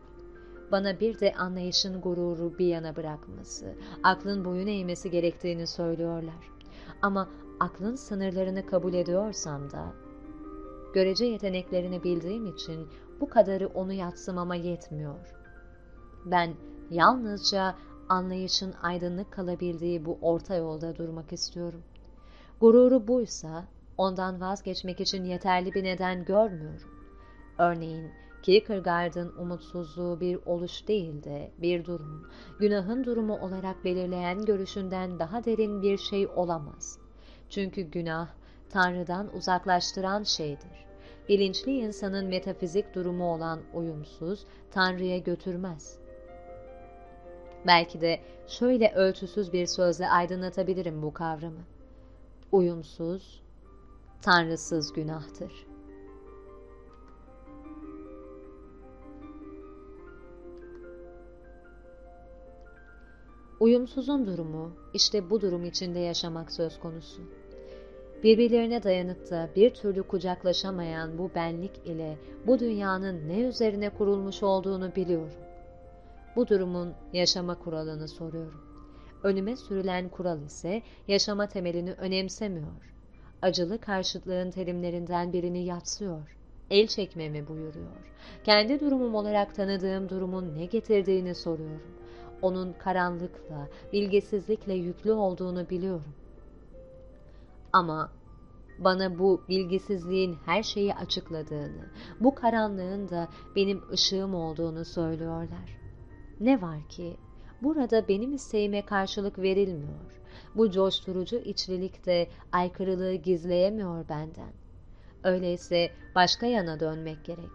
Bana bir de anlayışın gururu bir yana bırakması, aklın boyun eğmesi gerektiğini söylüyorlar. Ama aklın sınırlarını kabul ediyorsam da, görece yeteneklerini bildiğim için bu kadarı onu yatsımama yetmiyor. Ben yalnızca anlayışın aydınlık kalabildiği bu orta yolda durmak istiyorum. Gururu buysa ondan vazgeçmek için yeterli bir neden görmüyorum. Örneğin Kierkegaard'ın umutsuzluğu bir oluş değil de bir durum, günahın durumu olarak belirleyen görüşünden daha derin bir şey olamaz. Çünkü günah, Tanrı'dan uzaklaştıran şeydir. Bilinçli insanın metafizik durumu olan uyumsuz, Tanrı'ya götürmez. Belki de şöyle ölçüsüz bir sözle aydınlatabilirim bu kavramı. Uyumsuz, tanrısız günahtır. Uyumsuzun durumu, işte bu durum içinde yaşamak söz konusu. Birbirlerine dayanıp da bir türlü kucaklaşamayan bu benlik ile bu dünyanın ne üzerine kurulmuş olduğunu biliyorum. Bu durumun yaşama kuralını soruyorum. Önüme sürülen kural ise yaşama temelini önemsemiyor. Acılı karşıtlığın terimlerinden birini yatsıyor. El çekmemi buyuruyor. Kendi durumum olarak tanıdığım durumun ne getirdiğini soruyorum. Onun karanlıkla, bilgisizlikle yüklü olduğunu biliyorum. Ama bana bu bilgisizliğin her şeyi açıkladığını, bu karanlığın da benim ışığım olduğunu söylüyorlar. Ne var ki burada benim isteğime karşılık verilmiyor. Bu coşturucu içlilik de aykırılığı gizleyemiyor benden. Öyleyse başka yana dönmek gerek.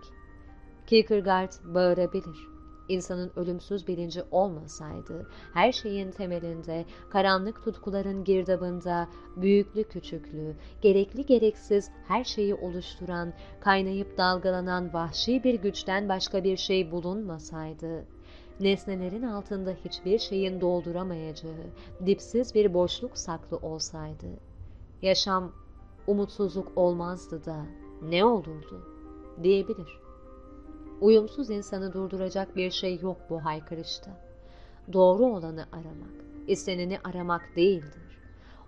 Kierkegaard bağırabilir. İnsanın ölümsüz bilinci olmasaydı, her şeyin temelinde, karanlık tutkuların girdabında, büyüklü küçüklü, gerekli gereksiz her şeyi oluşturan, kaynayıp dalgalanan vahşi bir güçten başka bir şey bulunmasaydı, nesnelerin altında hiçbir şeyin dolduramayacağı, dipsiz bir boşluk saklı olsaydı, yaşam umutsuzluk olmazdı da ne olurdu diyebilir. Uyumsuz insanı durduracak bir şey yok bu haykırışta. Doğru olanı aramak, isteneni aramak değildir.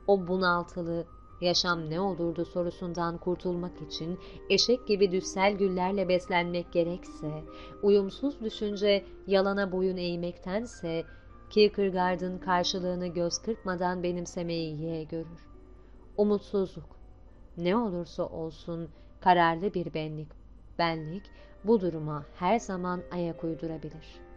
O bunaltılı, yaşam ne olurdu sorusundan kurtulmak için eşek gibi düssel güllerle beslenmek gerekse, uyumsuz düşünce yalana boyun eğmektense, Kierkegaard'ın karşılığını göz kırpmadan benimsemeyi yeğe görür. umutsuzluk. Ne olursa olsun kararlı bir benlik, benlik bu duruma her zaman ayak uydurabilir.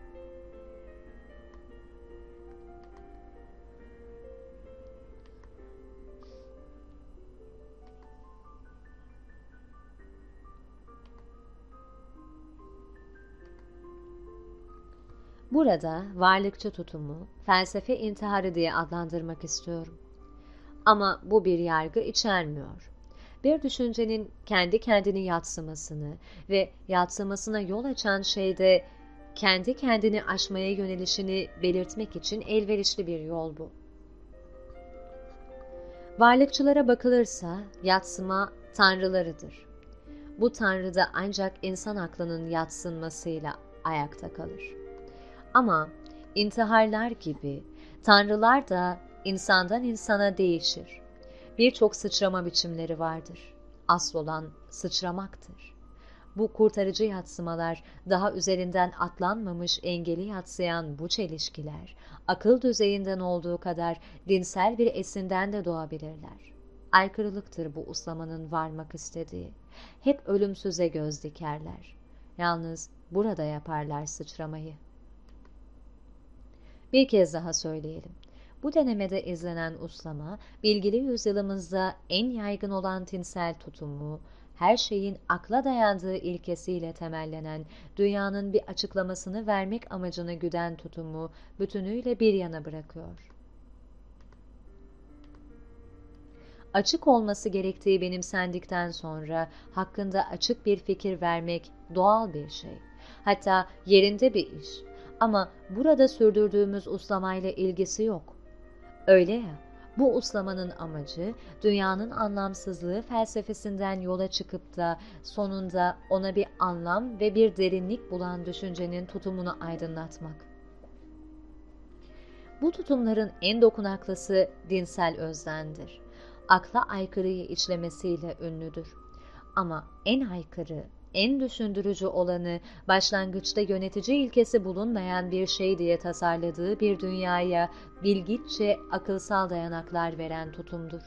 Burada varlıkçı tutumu, felsefe intiharı diye adlandırmak istiyorum. Ama bu bir yargı içermiyor. Bir düşüncenin kendi kendini yatsımasını ve yatsımasına yol açan şeyde kendi kendini aşmaya yönelişini belirtmek için elverişli bir yol bu. Varlıkçılara bakılırsa yatsıma tanrılarıdır. Bu tanrı da ancak insan aklının yatsınmasıyla ayakta kalır. Ama intiharlar gibi tanrılar da insandan insana değişir. Birçok sıçrama biçimleri vardır. Asıl olan sıçramaktır. Bu kurtarıcı yatsımalar, daha üzerinden atlanmamış engeli yatsıyan bu çelişkiler, akıl düzeyinden olduğu kadar dinsel bir esinden de doğabilirler. Aykırılıktır bu uslamanın varmak istediği. Hep ölümsüze göz dikerler. Yalnız burada yaparlar sıçramayı. Bir kez daha söyleyelim. Bu denemede izlenen uslama, bilgili yüzyılımızda en yaygın olan tinsel tutumu, her şeyin akla dayandığı ilkesiyle temellenen, dünyanın bir açıklamasını vermek amacını güden tutumu bütünüyle bir yana bırakıyor. Açık olması gerektiği benimsendikten sonra hakkında açık bir fikir vermek doğal bir şey. Hatta yerinde bir iş. Ama burada sürdürdüğümüz uslamayla ilgisi yok. Öyle ya, bu uslamanın amacı dünyanın anlamsızlığı felsefesinden yola çıkıp da sonunda ona bir anlam ve bir derinlik bulan düşüncenin tutumunu aydınlatmak. Bu tutumların en dokunaklısı dinsel özdendir. Akla aykırıyı içlemesiyle ünlüdür. Ama en aykırı, en düşündürücü olanı başlangıçta yönetici ilkesi bulunmayan bir şey diye tasarladığı bir dünyaya bilgitçe akılsal dayanaklar veren tutumdur.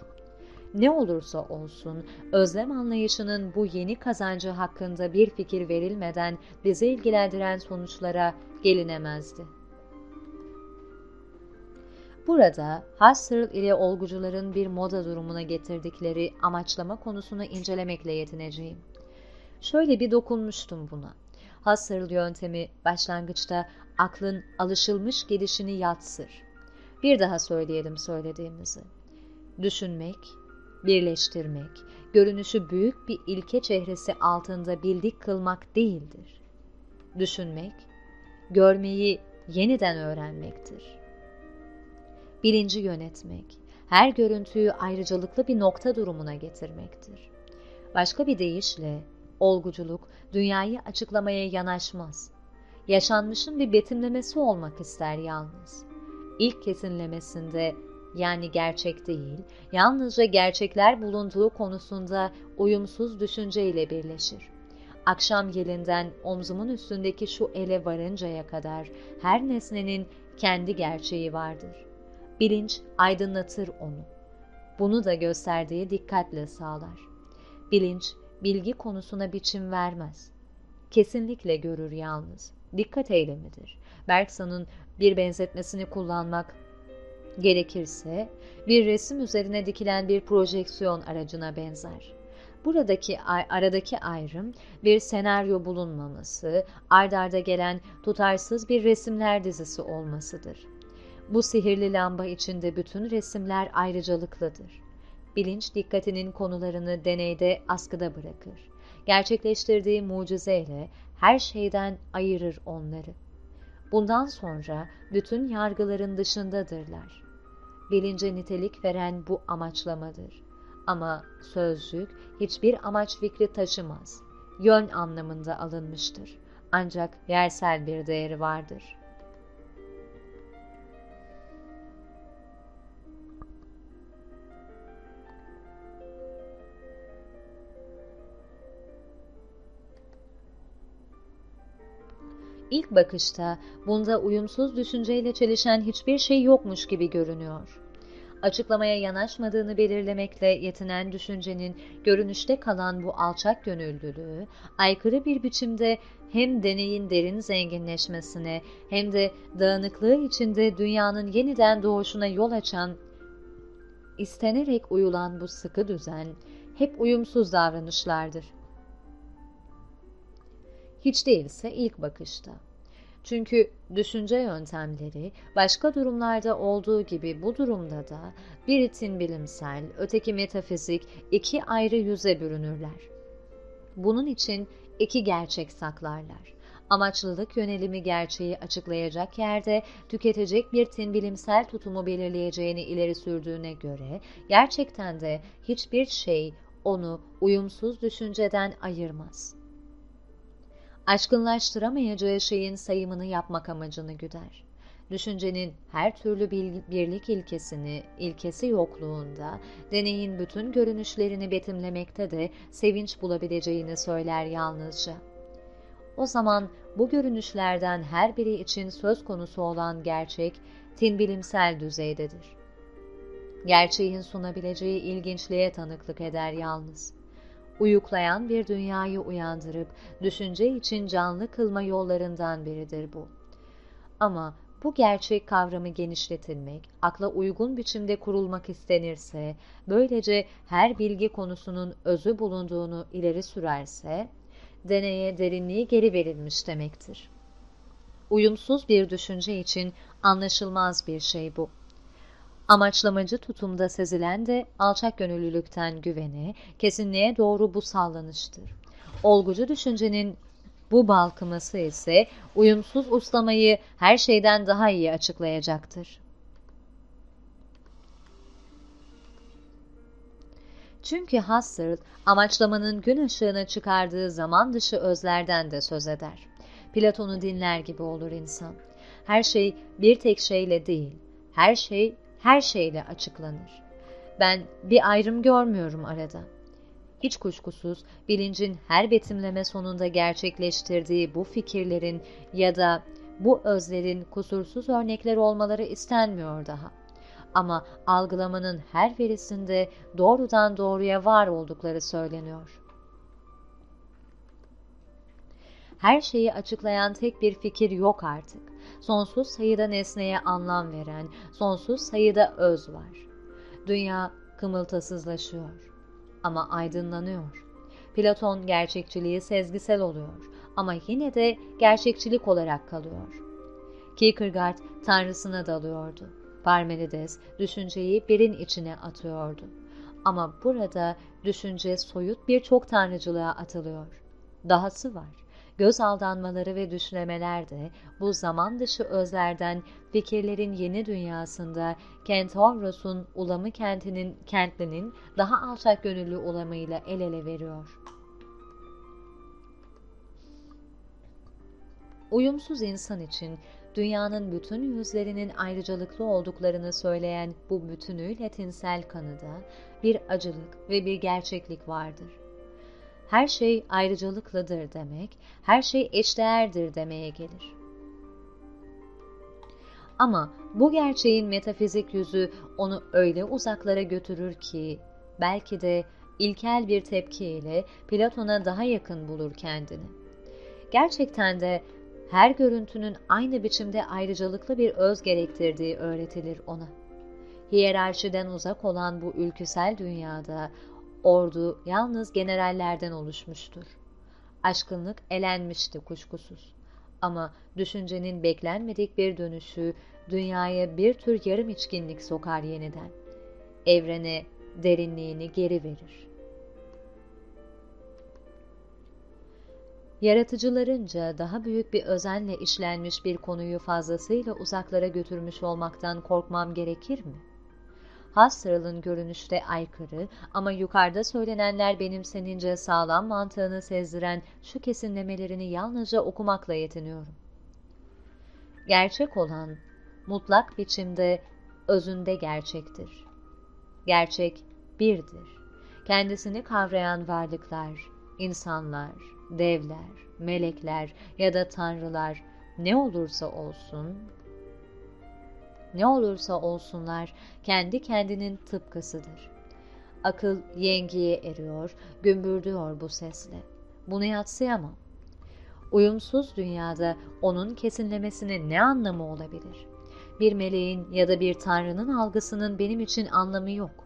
Ne olursa olsun özlem anlayışının bu yeni kazancı hakkında bir fikir verilmeden bizi ilgilendiren sonuçlara gelinemezdi. Burada Husserl ile olgucuların bir moda durumuna getirdikleri amaçlama konusunu incelemekle yetineceğim. Şöyle bir dokunmuştum buna. Husserl yöntemi başlangıçta aklın alışılmış gelişini yatsır. Bir daha söyleyelim söylediğimizi. Düşünmek, birleştirmek, görünüşü büyük bir ilke çehresi altında bildik kılmak değildir. Düşünmek, görmeyi yeniden öğrenmektir. Bilinci yönetmek, her görüntüyü ayrıcalıklı bir nokta durumuna getirmektir. Başka bir deyişle Olguculuk, dünyayı açıklamaya yanaşmaz. Yaşanmışın bir betimlemesi olmak ister yalnız. İlk kesinlemesinde yani gerçek değil, yalnızca gerçekler bulunduğu konusunda uyumsuz düşünceyle birleşir. Akşam yelinden omzumun üstündeki şu ele varıncaya kadar her nesnenin kendi gerçeği vardır. Bilinç aydınlatır onu. Bunu da gösterdiği dikkatle sağlar. Bilinç bilgi konusuna biçim vermez. Kesinlikle görür yalnız. Dikkat eylemidir. Bergson'un bir benzetmesini kullanmak gerekirse bir resim üzerine dikilen bir projeksiyon aracına benzer. Buradaki aradaki ayrım bir senaryo bulunmaması, ardarda gelen tutarsız bir resimler dizisi olmasıdır. Bu sihirli lamba içinde bütün resimler ayrıcalıklıdır bilinç dikkatinin konularını deneyde askıda bırakır. Gerçekleştirdiği mucizeyle her şeyden ayırır onları. Bundan sonra bütün yargıların dışındadırlar. Bilince nitelik veren bu amaçlamadır. Ama sözcük hiçbir amaç fikri taşımaz. Yön anlamında alınmıştır. Ancak yersel bir değeri vardır.'' İlk bakışta bunda uyumsuz düşünceyle çelişen hiçbir şey yokmuş gibi görünüyor. açıklamaya yanaşmadığını belirlemekle yetinen düşüncenin görünüşte kalan bu alçak gönüllülüğü, aykırı bir biçimde hem deneyin derin zenginleşmesine hem de dağınıklığı içinde dünyanın yeniden doğuşuna yol açan, istenerek uyulan bu sıkı düzen hep uyumsuz davranışlardır. Hiç değilse ilk bakışta. Çünkü düşünce yöntemleri başka durumlarda olduğu gibi bu durumda da bir itin bilimsel, öteki metafizik iki ayrı yüze bürünürler. Bunun için iki gerçek saklarlar. Amaçlılık yönelimi gerçeği açıklayacak yerde tüketecek bir tin bilimsel tutumu belirleyeceğini ileri sürdüğüne göre gerçekten de hiçbir şey onu uyumsuz düşünceden ayırmaz.'' Aşkınlaştıramayacağı şeyin sayımını yapmak amacını güder. Düşüncenin her türlü birlik ilkesini, ilkesi yokluğunda, deneyin bütün görünüşlerini betimlemekte de sevinç bulabileceğini söyler yalnızca. O zaman bu görünüşlerden her biri için söz konusu olan gerçek, tinbilimsel düzeydedir. Gerçeğin sunabileceği ilginçliğe tanıklık eder yalnız uyuklayan bir dünyayı uyandırıp düşünce için canlı kılma yollarından biridir bu. Ama bu gerçek kavramı genişletilmek, akla uygun biçimde kurulmak istenirse, böylece her bilgi konusunun özü bulunduğunu ileri sürerse, deneye derinliği geri verilmiş demektir. Uyumsuz bir düşünce için anlaşılmaz bir şey bu. Amaçlamacı tutumda sezilen de alçak gönüllülükten güvene, kesinliğe doğru bu sallanıştır. Olgucu düşüncenin bu balkıması ise uyumsuz uslamayı her şeyden daha iyi açıklayacaktır. Çünkü Husserl amaçlamanın gün ışığına çıkardığı zaman dışı özlerden de söz eder. Platon'u dinler gibi olur insan. Her şey bir tek şeyle değil, her şey her şeyle açıklanır. Ben bir ayrım görmüyorum arada. Hiç kuşkusuz bilincin her betimleme sonunda gerçekleştirdiği bu fikirlerin ya da bu özlerin kusursuz örnekler olmaları istenmiyor daha. Ama algılamanın her verisinde doğrudan doğruya var oldukları söyleniyor. Her şeyi açıklayan tek bir fikir yok artık sonsuz sayıda nesneye anlam veren sonsuz sayıda öz var. Dünya kımıltasızlaşıyor ama aydınlanıyor. Platon gerçekçiliği sezgisel oluyor ama yine de gerçekçilik olarak kalıyor. Kierkegaard tanrısına dalıyordu. Parmenides düşünceyi birin içine atıyordu. Ama burada düşünce soyut bir çok tanrıcılığa atılıyor. Dahası var göz aldanmaları ve düşlemeler de bu zaman dışı özlerden fikirlerin yeni dünyasında Kentovros'un ulamı kentinin kentlinin daha alçak gönüllü ulamıyla el ele veriyor. Uyumsuz insan için dünyanın bütün yüzlerinin ayrıcalıklı olduklarını söyleyen bu bütünüyle tinsel kanıda bir acılık ve bir gerçeklik vardır her şey ayrıcalıklıdır demek, her şey eşdeğerdir demeye gelir. Ama bu gerçeğin metafizik yüzü onu öyle uzaklara götürür ki belki de ilkel bir tepkiyle Platon'a daha yakın bulur kendini. Gerçekten de her görüntünün aynı biçimde ayrıcalıklı bir öz gerektirdiği öğretilir ona. Hiyerarşiden uzak olan bu ülküsel dünyada Ordu yalnız generallerden oluşmuştur. Aşkınlık elenmişti kuşkusuz. Ama düşüncenin beklenmedik bir dönüşü dünyaya bir tür yarım içkinlik sokar yeniden. Evrene derinliğini geri verir. Yaratıcılarınca daha büyük bir özenle işlenmiş bir konuyu fazlasıyla uzaklara götürmüş olmaktan korkmam gerekir mi?'' Husserl'ın görünüşte aykırı ama yukarıda söylenenler benimsenince sağlam mantığını sezdiren şu kesinlemelerini yalnızca okumakla yetiniyorum. Gerçek olan, mutlak biçimde özünde gerçektir. Gerçek birdir. Kendisini kavrayan varlıklar, insanlar, devler, melekler ya da tanrılar ne olursa olsun ne olursa olsunlar kendi kendinin tıpkısıdır. Akıl yengiye eriyor, gümbürdüyor bu sesle. Bunu yatsıyamam. Uyumsuz dünyada onun kesinlemesinin ne anlamı olabilir? Bir meleğin ya da bir tanrının algısının benim için anlamı yok.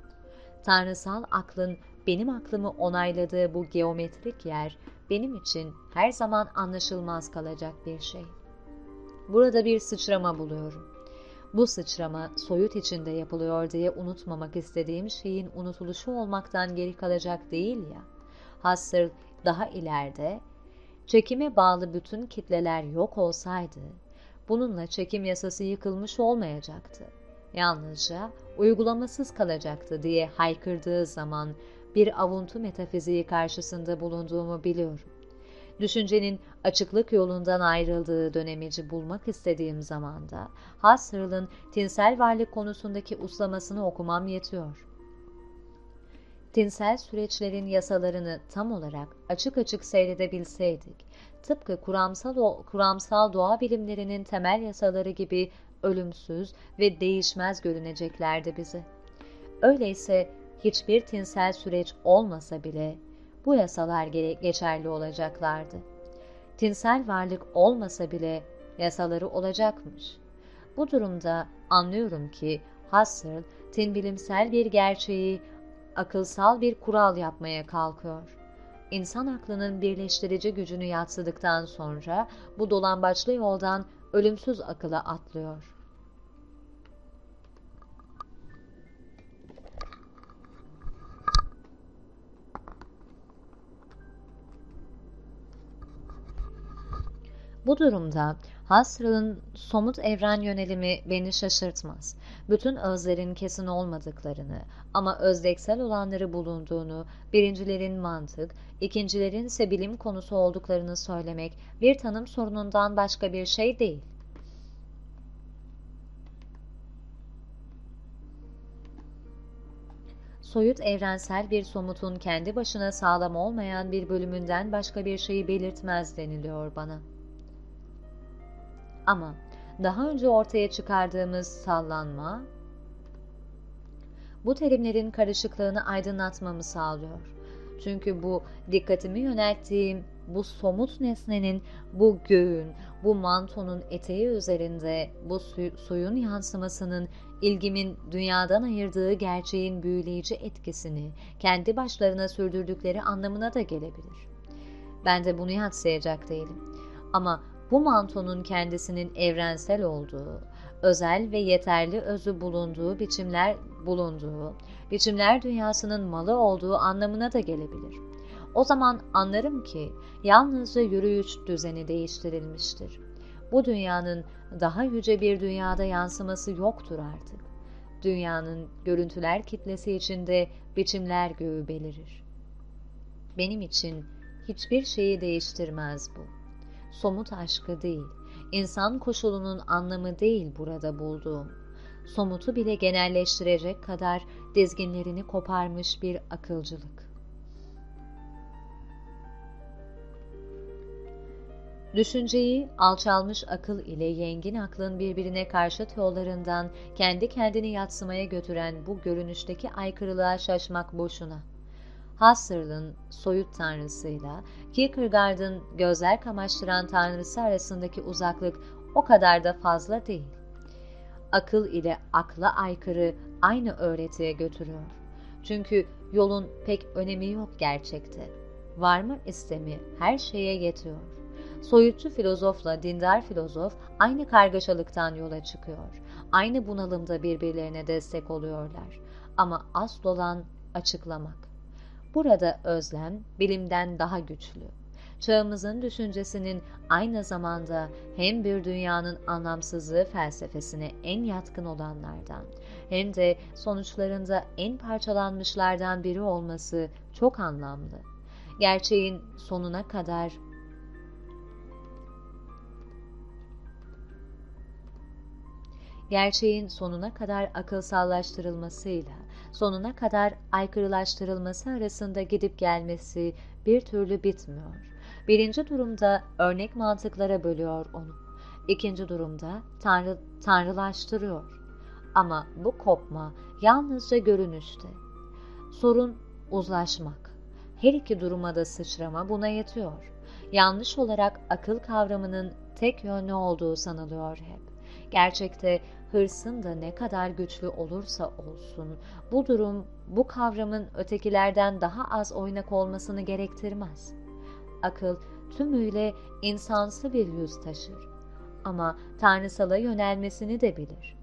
Tanrısal aklın benim aklımı onayladığı bu geometrik yer benim için her zaman anlaşılmaz kalacak bir şey. Burada bir sıçrama buluyorum. Bu sıçrama soyut içinde yapılıyor diye unutmamak istediğim şeyin unutuluşu olmaktan geri kalacak değil ya. Hasır daha ileride çekime bağlı bütün kitleler yok olsaydı bununla çekim yasası yıkılmış olmayacaktı. Yalnızca uygulamasız kalacaktı diye haykırdığı zaman bir avuntu metafiziği karşısında bulunduğumu biliyorum. Düşüncenin açıklık yolundan ayrıldığı dönemici bulmak istediğim zamanda Husserl'ın tinsel varlık konusundaki uslamasını okumam yetiyor. Tinsel süreçlerin yasalarını tam olarak açık açık seyredebilseydik, tıpkı kuramsal, kuramsal doğa bilimlerinin temel yasaları gibi ölümsüz ve değişmez görüneceklerdi bize. Öyleyse hiçbir tinsel süreç olmasa bile bu yasalar geçerli olacaklardı. Tinsel varlık olmasa bile yasaları olacakmış. Bu durumda anlıyorum ki Husserl, tinbilimsel bir gerçeği akılsal bir kural yapmaya kalkıyor. İnsan aklının birleştirici gücünü yatsıdıktan sonra bu dolambaçlı yoldan ölümsüz akıla atlıyor. Bu durumda Husserl'ın somut evren yönelimi beni şaşırtmaz. Bütün özlerin kesin olmadıklarını ama özdeksel olanları bulunduğunu, birincilerin mantık, ikincilerin ise bilim konusu olduklarını söylemek bir tanım sorunundan başka bir şey değil. soyut evrensel bir somutun kendi başına sağlam olmayan bir bölümünden başka bir şeyi belirtmez deniliyor bana. Ama daha önce ortaya çıkardığımız sallanma, bu terimlerin karışıklığını aydınlatmamı sağlıyor. Çünkü bu dikkatimi yönelttiğim bu somut nesnenin, bu göğün, bu mantonun eteği üzerinde bu su, suyun yansımasının ilgimin dünyadan ayırdığı gerçeğin büyüleyici etkisini kendi başlarına sürdürdükleri anlamına da gelebilir. Ben de bunu yatsıyacak değilim. Ama bu mantonun kendisinin evrensel olduğu, özel ve yeterli özü bulunduğu biçimler bulunduğu, biçimler dünyasının malı olduğu anlamına da gelebilir. O zaman anlarım ki yalnızca yürüyüş düzeni değiştirilmiştir. Bu dünyanın daha yüce bir dünyada yansıması yoktur artık. Dünyanın görüntüler kitlesi içinde biçimler göğü belirir. Benim için hiçbir şeyi değiştirmez bu somut aşkı değil, insan koşulunun anlamı değil burada bulduğum. Somutu bile genelleştirecek kadar dizginlerini koparmış bir akılcılık. Düşünceyi alçalmış akıl ile yengin aklın birbirine karşı yollarından kendi kendini yatsımaya götüren bu görünüşteki aykırılığa şaşmak boşuna. Husserl'ın soyut tanrısıyla Kierkegaard'ın gözler kamaştıran tanrısı arasındaki uzaklık o kadar da fazla değil. Akıl ile akla aykırı aynı öğretiye götürüyor. Çünkü yolun pek önemi yok gerçekte. Var mı istemi her şeye yetiyor. Soyutçu filozofla dindar filozof aynı kargaşalıktan yola çıkıyor. Aynı bunalımda birbirlerine destek oluyorlar. Ama asıl olan açıklamak. Burada özlem bilimden daha güçlü. Çağımızın düşüncesinin aynı zamanda hem bir dünyanın anlamsızlığı felsefesine en yatkın olanlardan hem de sonuçlarında en parçalanmışlardan biri olması çok anlamlı. Gerçeğin sonuna kadar gerçeğin sonuna kadar akılsallaştırılmasıyla sonuna kadar aykırılaştırılması arasında gidip gelmesi bir türlü bitmiyor. Birinci durumda örnek mantıklara bölüyor onu. İkinci durumda tanrı, tanrılaştırıyor. Ama bu kopma yalnızca görünüşte. Sorun uzlaşmak. Her iki duruma da sıçrama buna yetiyor. Yanlış olarak akıl kavramının tek yönlü olduğu sanılıyor hep. Gerçekte hırsın da ne kadar güçlü olursa olsun bu durum bu kavramın ötekilerden daha az oynak olmasını gerektirmez. Akıl tümüyle insansı bir yüz taşır ama tanrısala yönelmesini de bilir.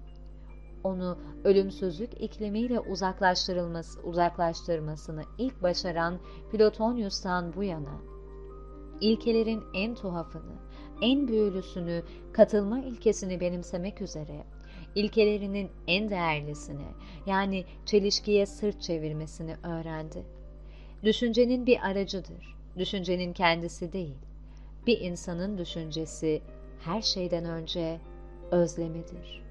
Onu ölümsüzlük iklimiyle uzaklaştırılması, uzaklaştırmasını ilk başaran Plotonius'tan bu yana ilkelerin en tuhafını, en büyülüsünü, katılma ilkesini benimsemek üzere ilkelerinin en değerlisini yani çelişkiye sırt çevirmesini öğrendi. Düşüncenin bir aracıdır. Düşüncenin kendisi değil. Bir insanın düşüncesi her şeyden önce özlemidir.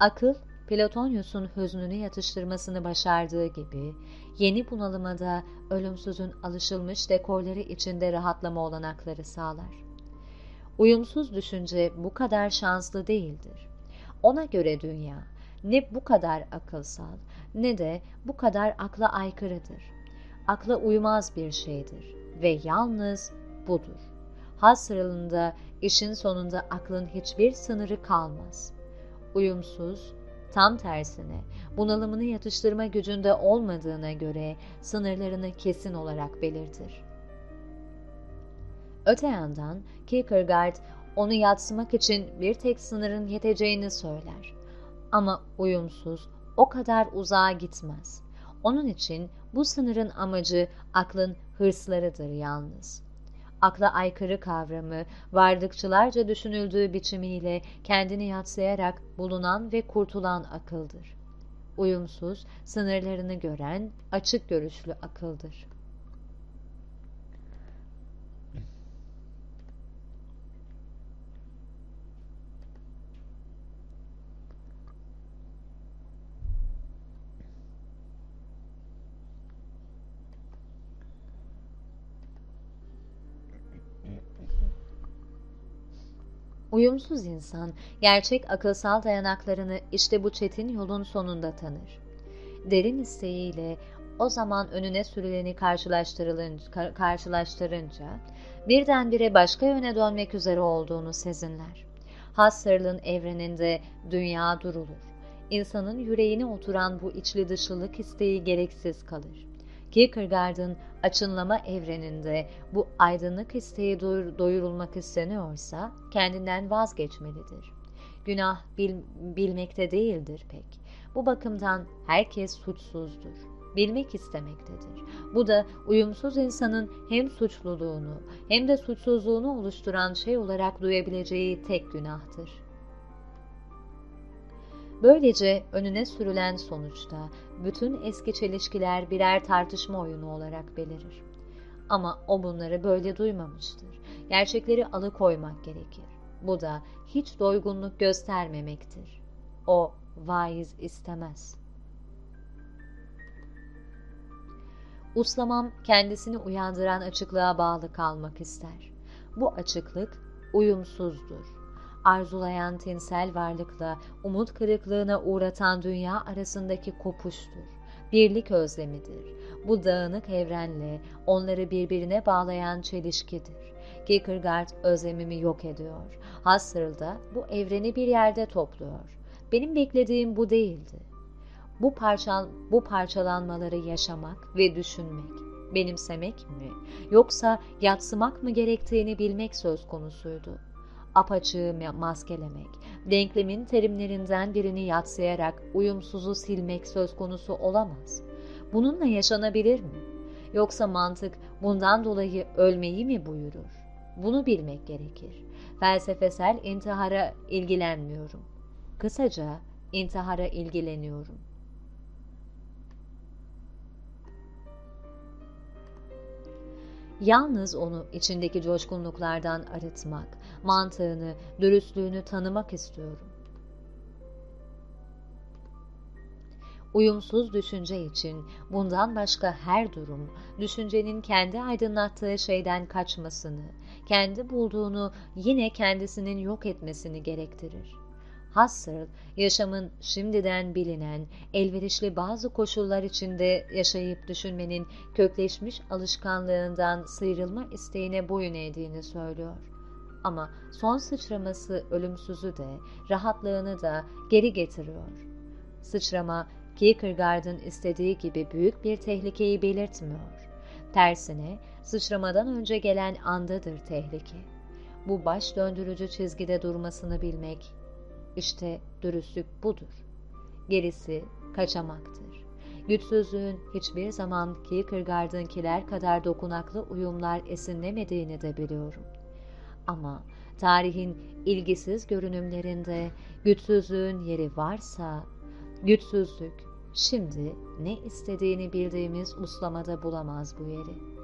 Akıl, Platonyus'un hüznünü yatıştırmasını başardığı gibi, yeni bunalıma da ölümsüzün alışılmış dekorları içinde rahatlama olanakları sağlar. Uyumsuz düşünce bu kadar şanslı değildir. Ona göre dünya ne bu kadar akılsal ne de bu kadar akla aykırıdır. Akla uymaz bir şeydir ve yalnız budur. Hasrılında işin sonunda aklın hiçbir sınırı kalmaz. Uyumsuz, Tam tersine bunalımını yatıştırma gücünde olmadığına göre sınırlarını kesin olarak belirtir. Öte yandan Kierkegaard onu yatsımak için bir tek sınırın yeteceğini söyler. Ama uyumsuz o kadar uzağa gitmez. Onun için bu sınırın amacı aklın hırslarıdır yalnız akla aykırı kavramı varlıkçılarca düşünüldüğü biçimiyle kendini yatsıyarak bulunan ve kurtulan akıldır. Uyumsuz, sınırlarını gören, açık görüşlü akıldır. Uyumsuz insan gerçek akılsal dayanaklarını işte bu çetin yolun sonunda tanır. Derin isteğiyle o zaman önüne sürüleni karşılaştırınca birdenbire başka yöne dönmek üzere olduğunu sezinler. Husserl'ın evreninde dünya durulur. İnsanın yüreğine oturan bu içli dışlılık isteği gereksiz kalır. Kierkegaard'ın açınlama evreninde bu aydınlık isteği doyurulmak isteniyorsa kendinden vazgeçmelidir. Günah bil, bilmekte değildir pek. Bu bakımdan herkes suçsuzdur. Bilmek istemektedir. Bu da uyumsuz insanın hem suçluluğunu hem de suçsuzluğunu oluşturan şey olarak duyabileceği tek günahtır. Böylece önüne sürülen sonuçta bütün eski çelişkiler birer tartışma oyunu olarak belirir. Ama o bunları böyle duymamıştır. Gerçekleri alıkoymak gerekir. Bu da hiç doygunluk göstermemektir. O vaiz istemez. Uslamam kendisini uyandıran açıklığa bağlı kalmak ister. Bu açıklık uyumsuzdur arzulayan tinsel varlıkla umut kırıklığına uğratan dünya arasındaki kopuştur. Birlik özlemidir. Bu dağınık evrenle onları birbirine bağlayan çelişkidir. Kierkegaard özlemimi yok ediyor. Husserl da bu evreni bir yerde topluyor. Benim beklediğim bu değildi. Bu, parçal, bu parçalanmaları yaşamak ve düşünmek, benimsemek mi yoksa yatsımak mı gerektiğini bilmek söz konusuydu apaçığı maskelemek, denklemin terimlerinden birini yatsıyarak uyumsuzu silmek söz konusu olamaz. Bununla yaşanabilir mi? Yoksa mantık bundan dolayı ölmeyi mi buyurur? Bunu bilmek gerekir. Felsefesel intihara ilgilenmiyorum. Kısaca intihara ilgileniyorum. Yalnız onu içindeki coşkunluklardan arıtmak, mantığını, dürüstlüğünü tanımak istiyorum. Uyumsuz düşünce için bundan başka her durum, düşüncenin kendi aydınlattığı şeyden kaçmasını, kendi bulduğunu yine kendisinin yok etmesini gerektirir. Husserl, yaşamın şimdiden bilinen, elverişli bazı koşullar içinde yaşayıp düşünmenin kökleşmiş alışkanlığından sıyrılma isteğine boyun eğdiğini söylüyor. Ama son sıçraması ölümsüzü de, rahatlığını da geri getiriyor. Sıçrama, Kierkegaard'ın istediği gibi büyük bir tehlikeyi belirtmiyor. Tersine, sıçramadan önce gelen andadır tehlike. Bu baş döndürücü çizgide durmasını bilmek, işte dürüstlük budur. Gerisi kaçamaktır. Güçsüzlüğün hiçbir zaman Kierkegaard'ınkiler kadar dokunaklı uyumlar esinlemediğini de biliyorum. Ama tarihin ilgisiz görünümlerinde güçsüzlüğün yeri varsa, güçsüzlük şimdi ne istediğini bildiğimiz uslamada bulamaz bu yeri.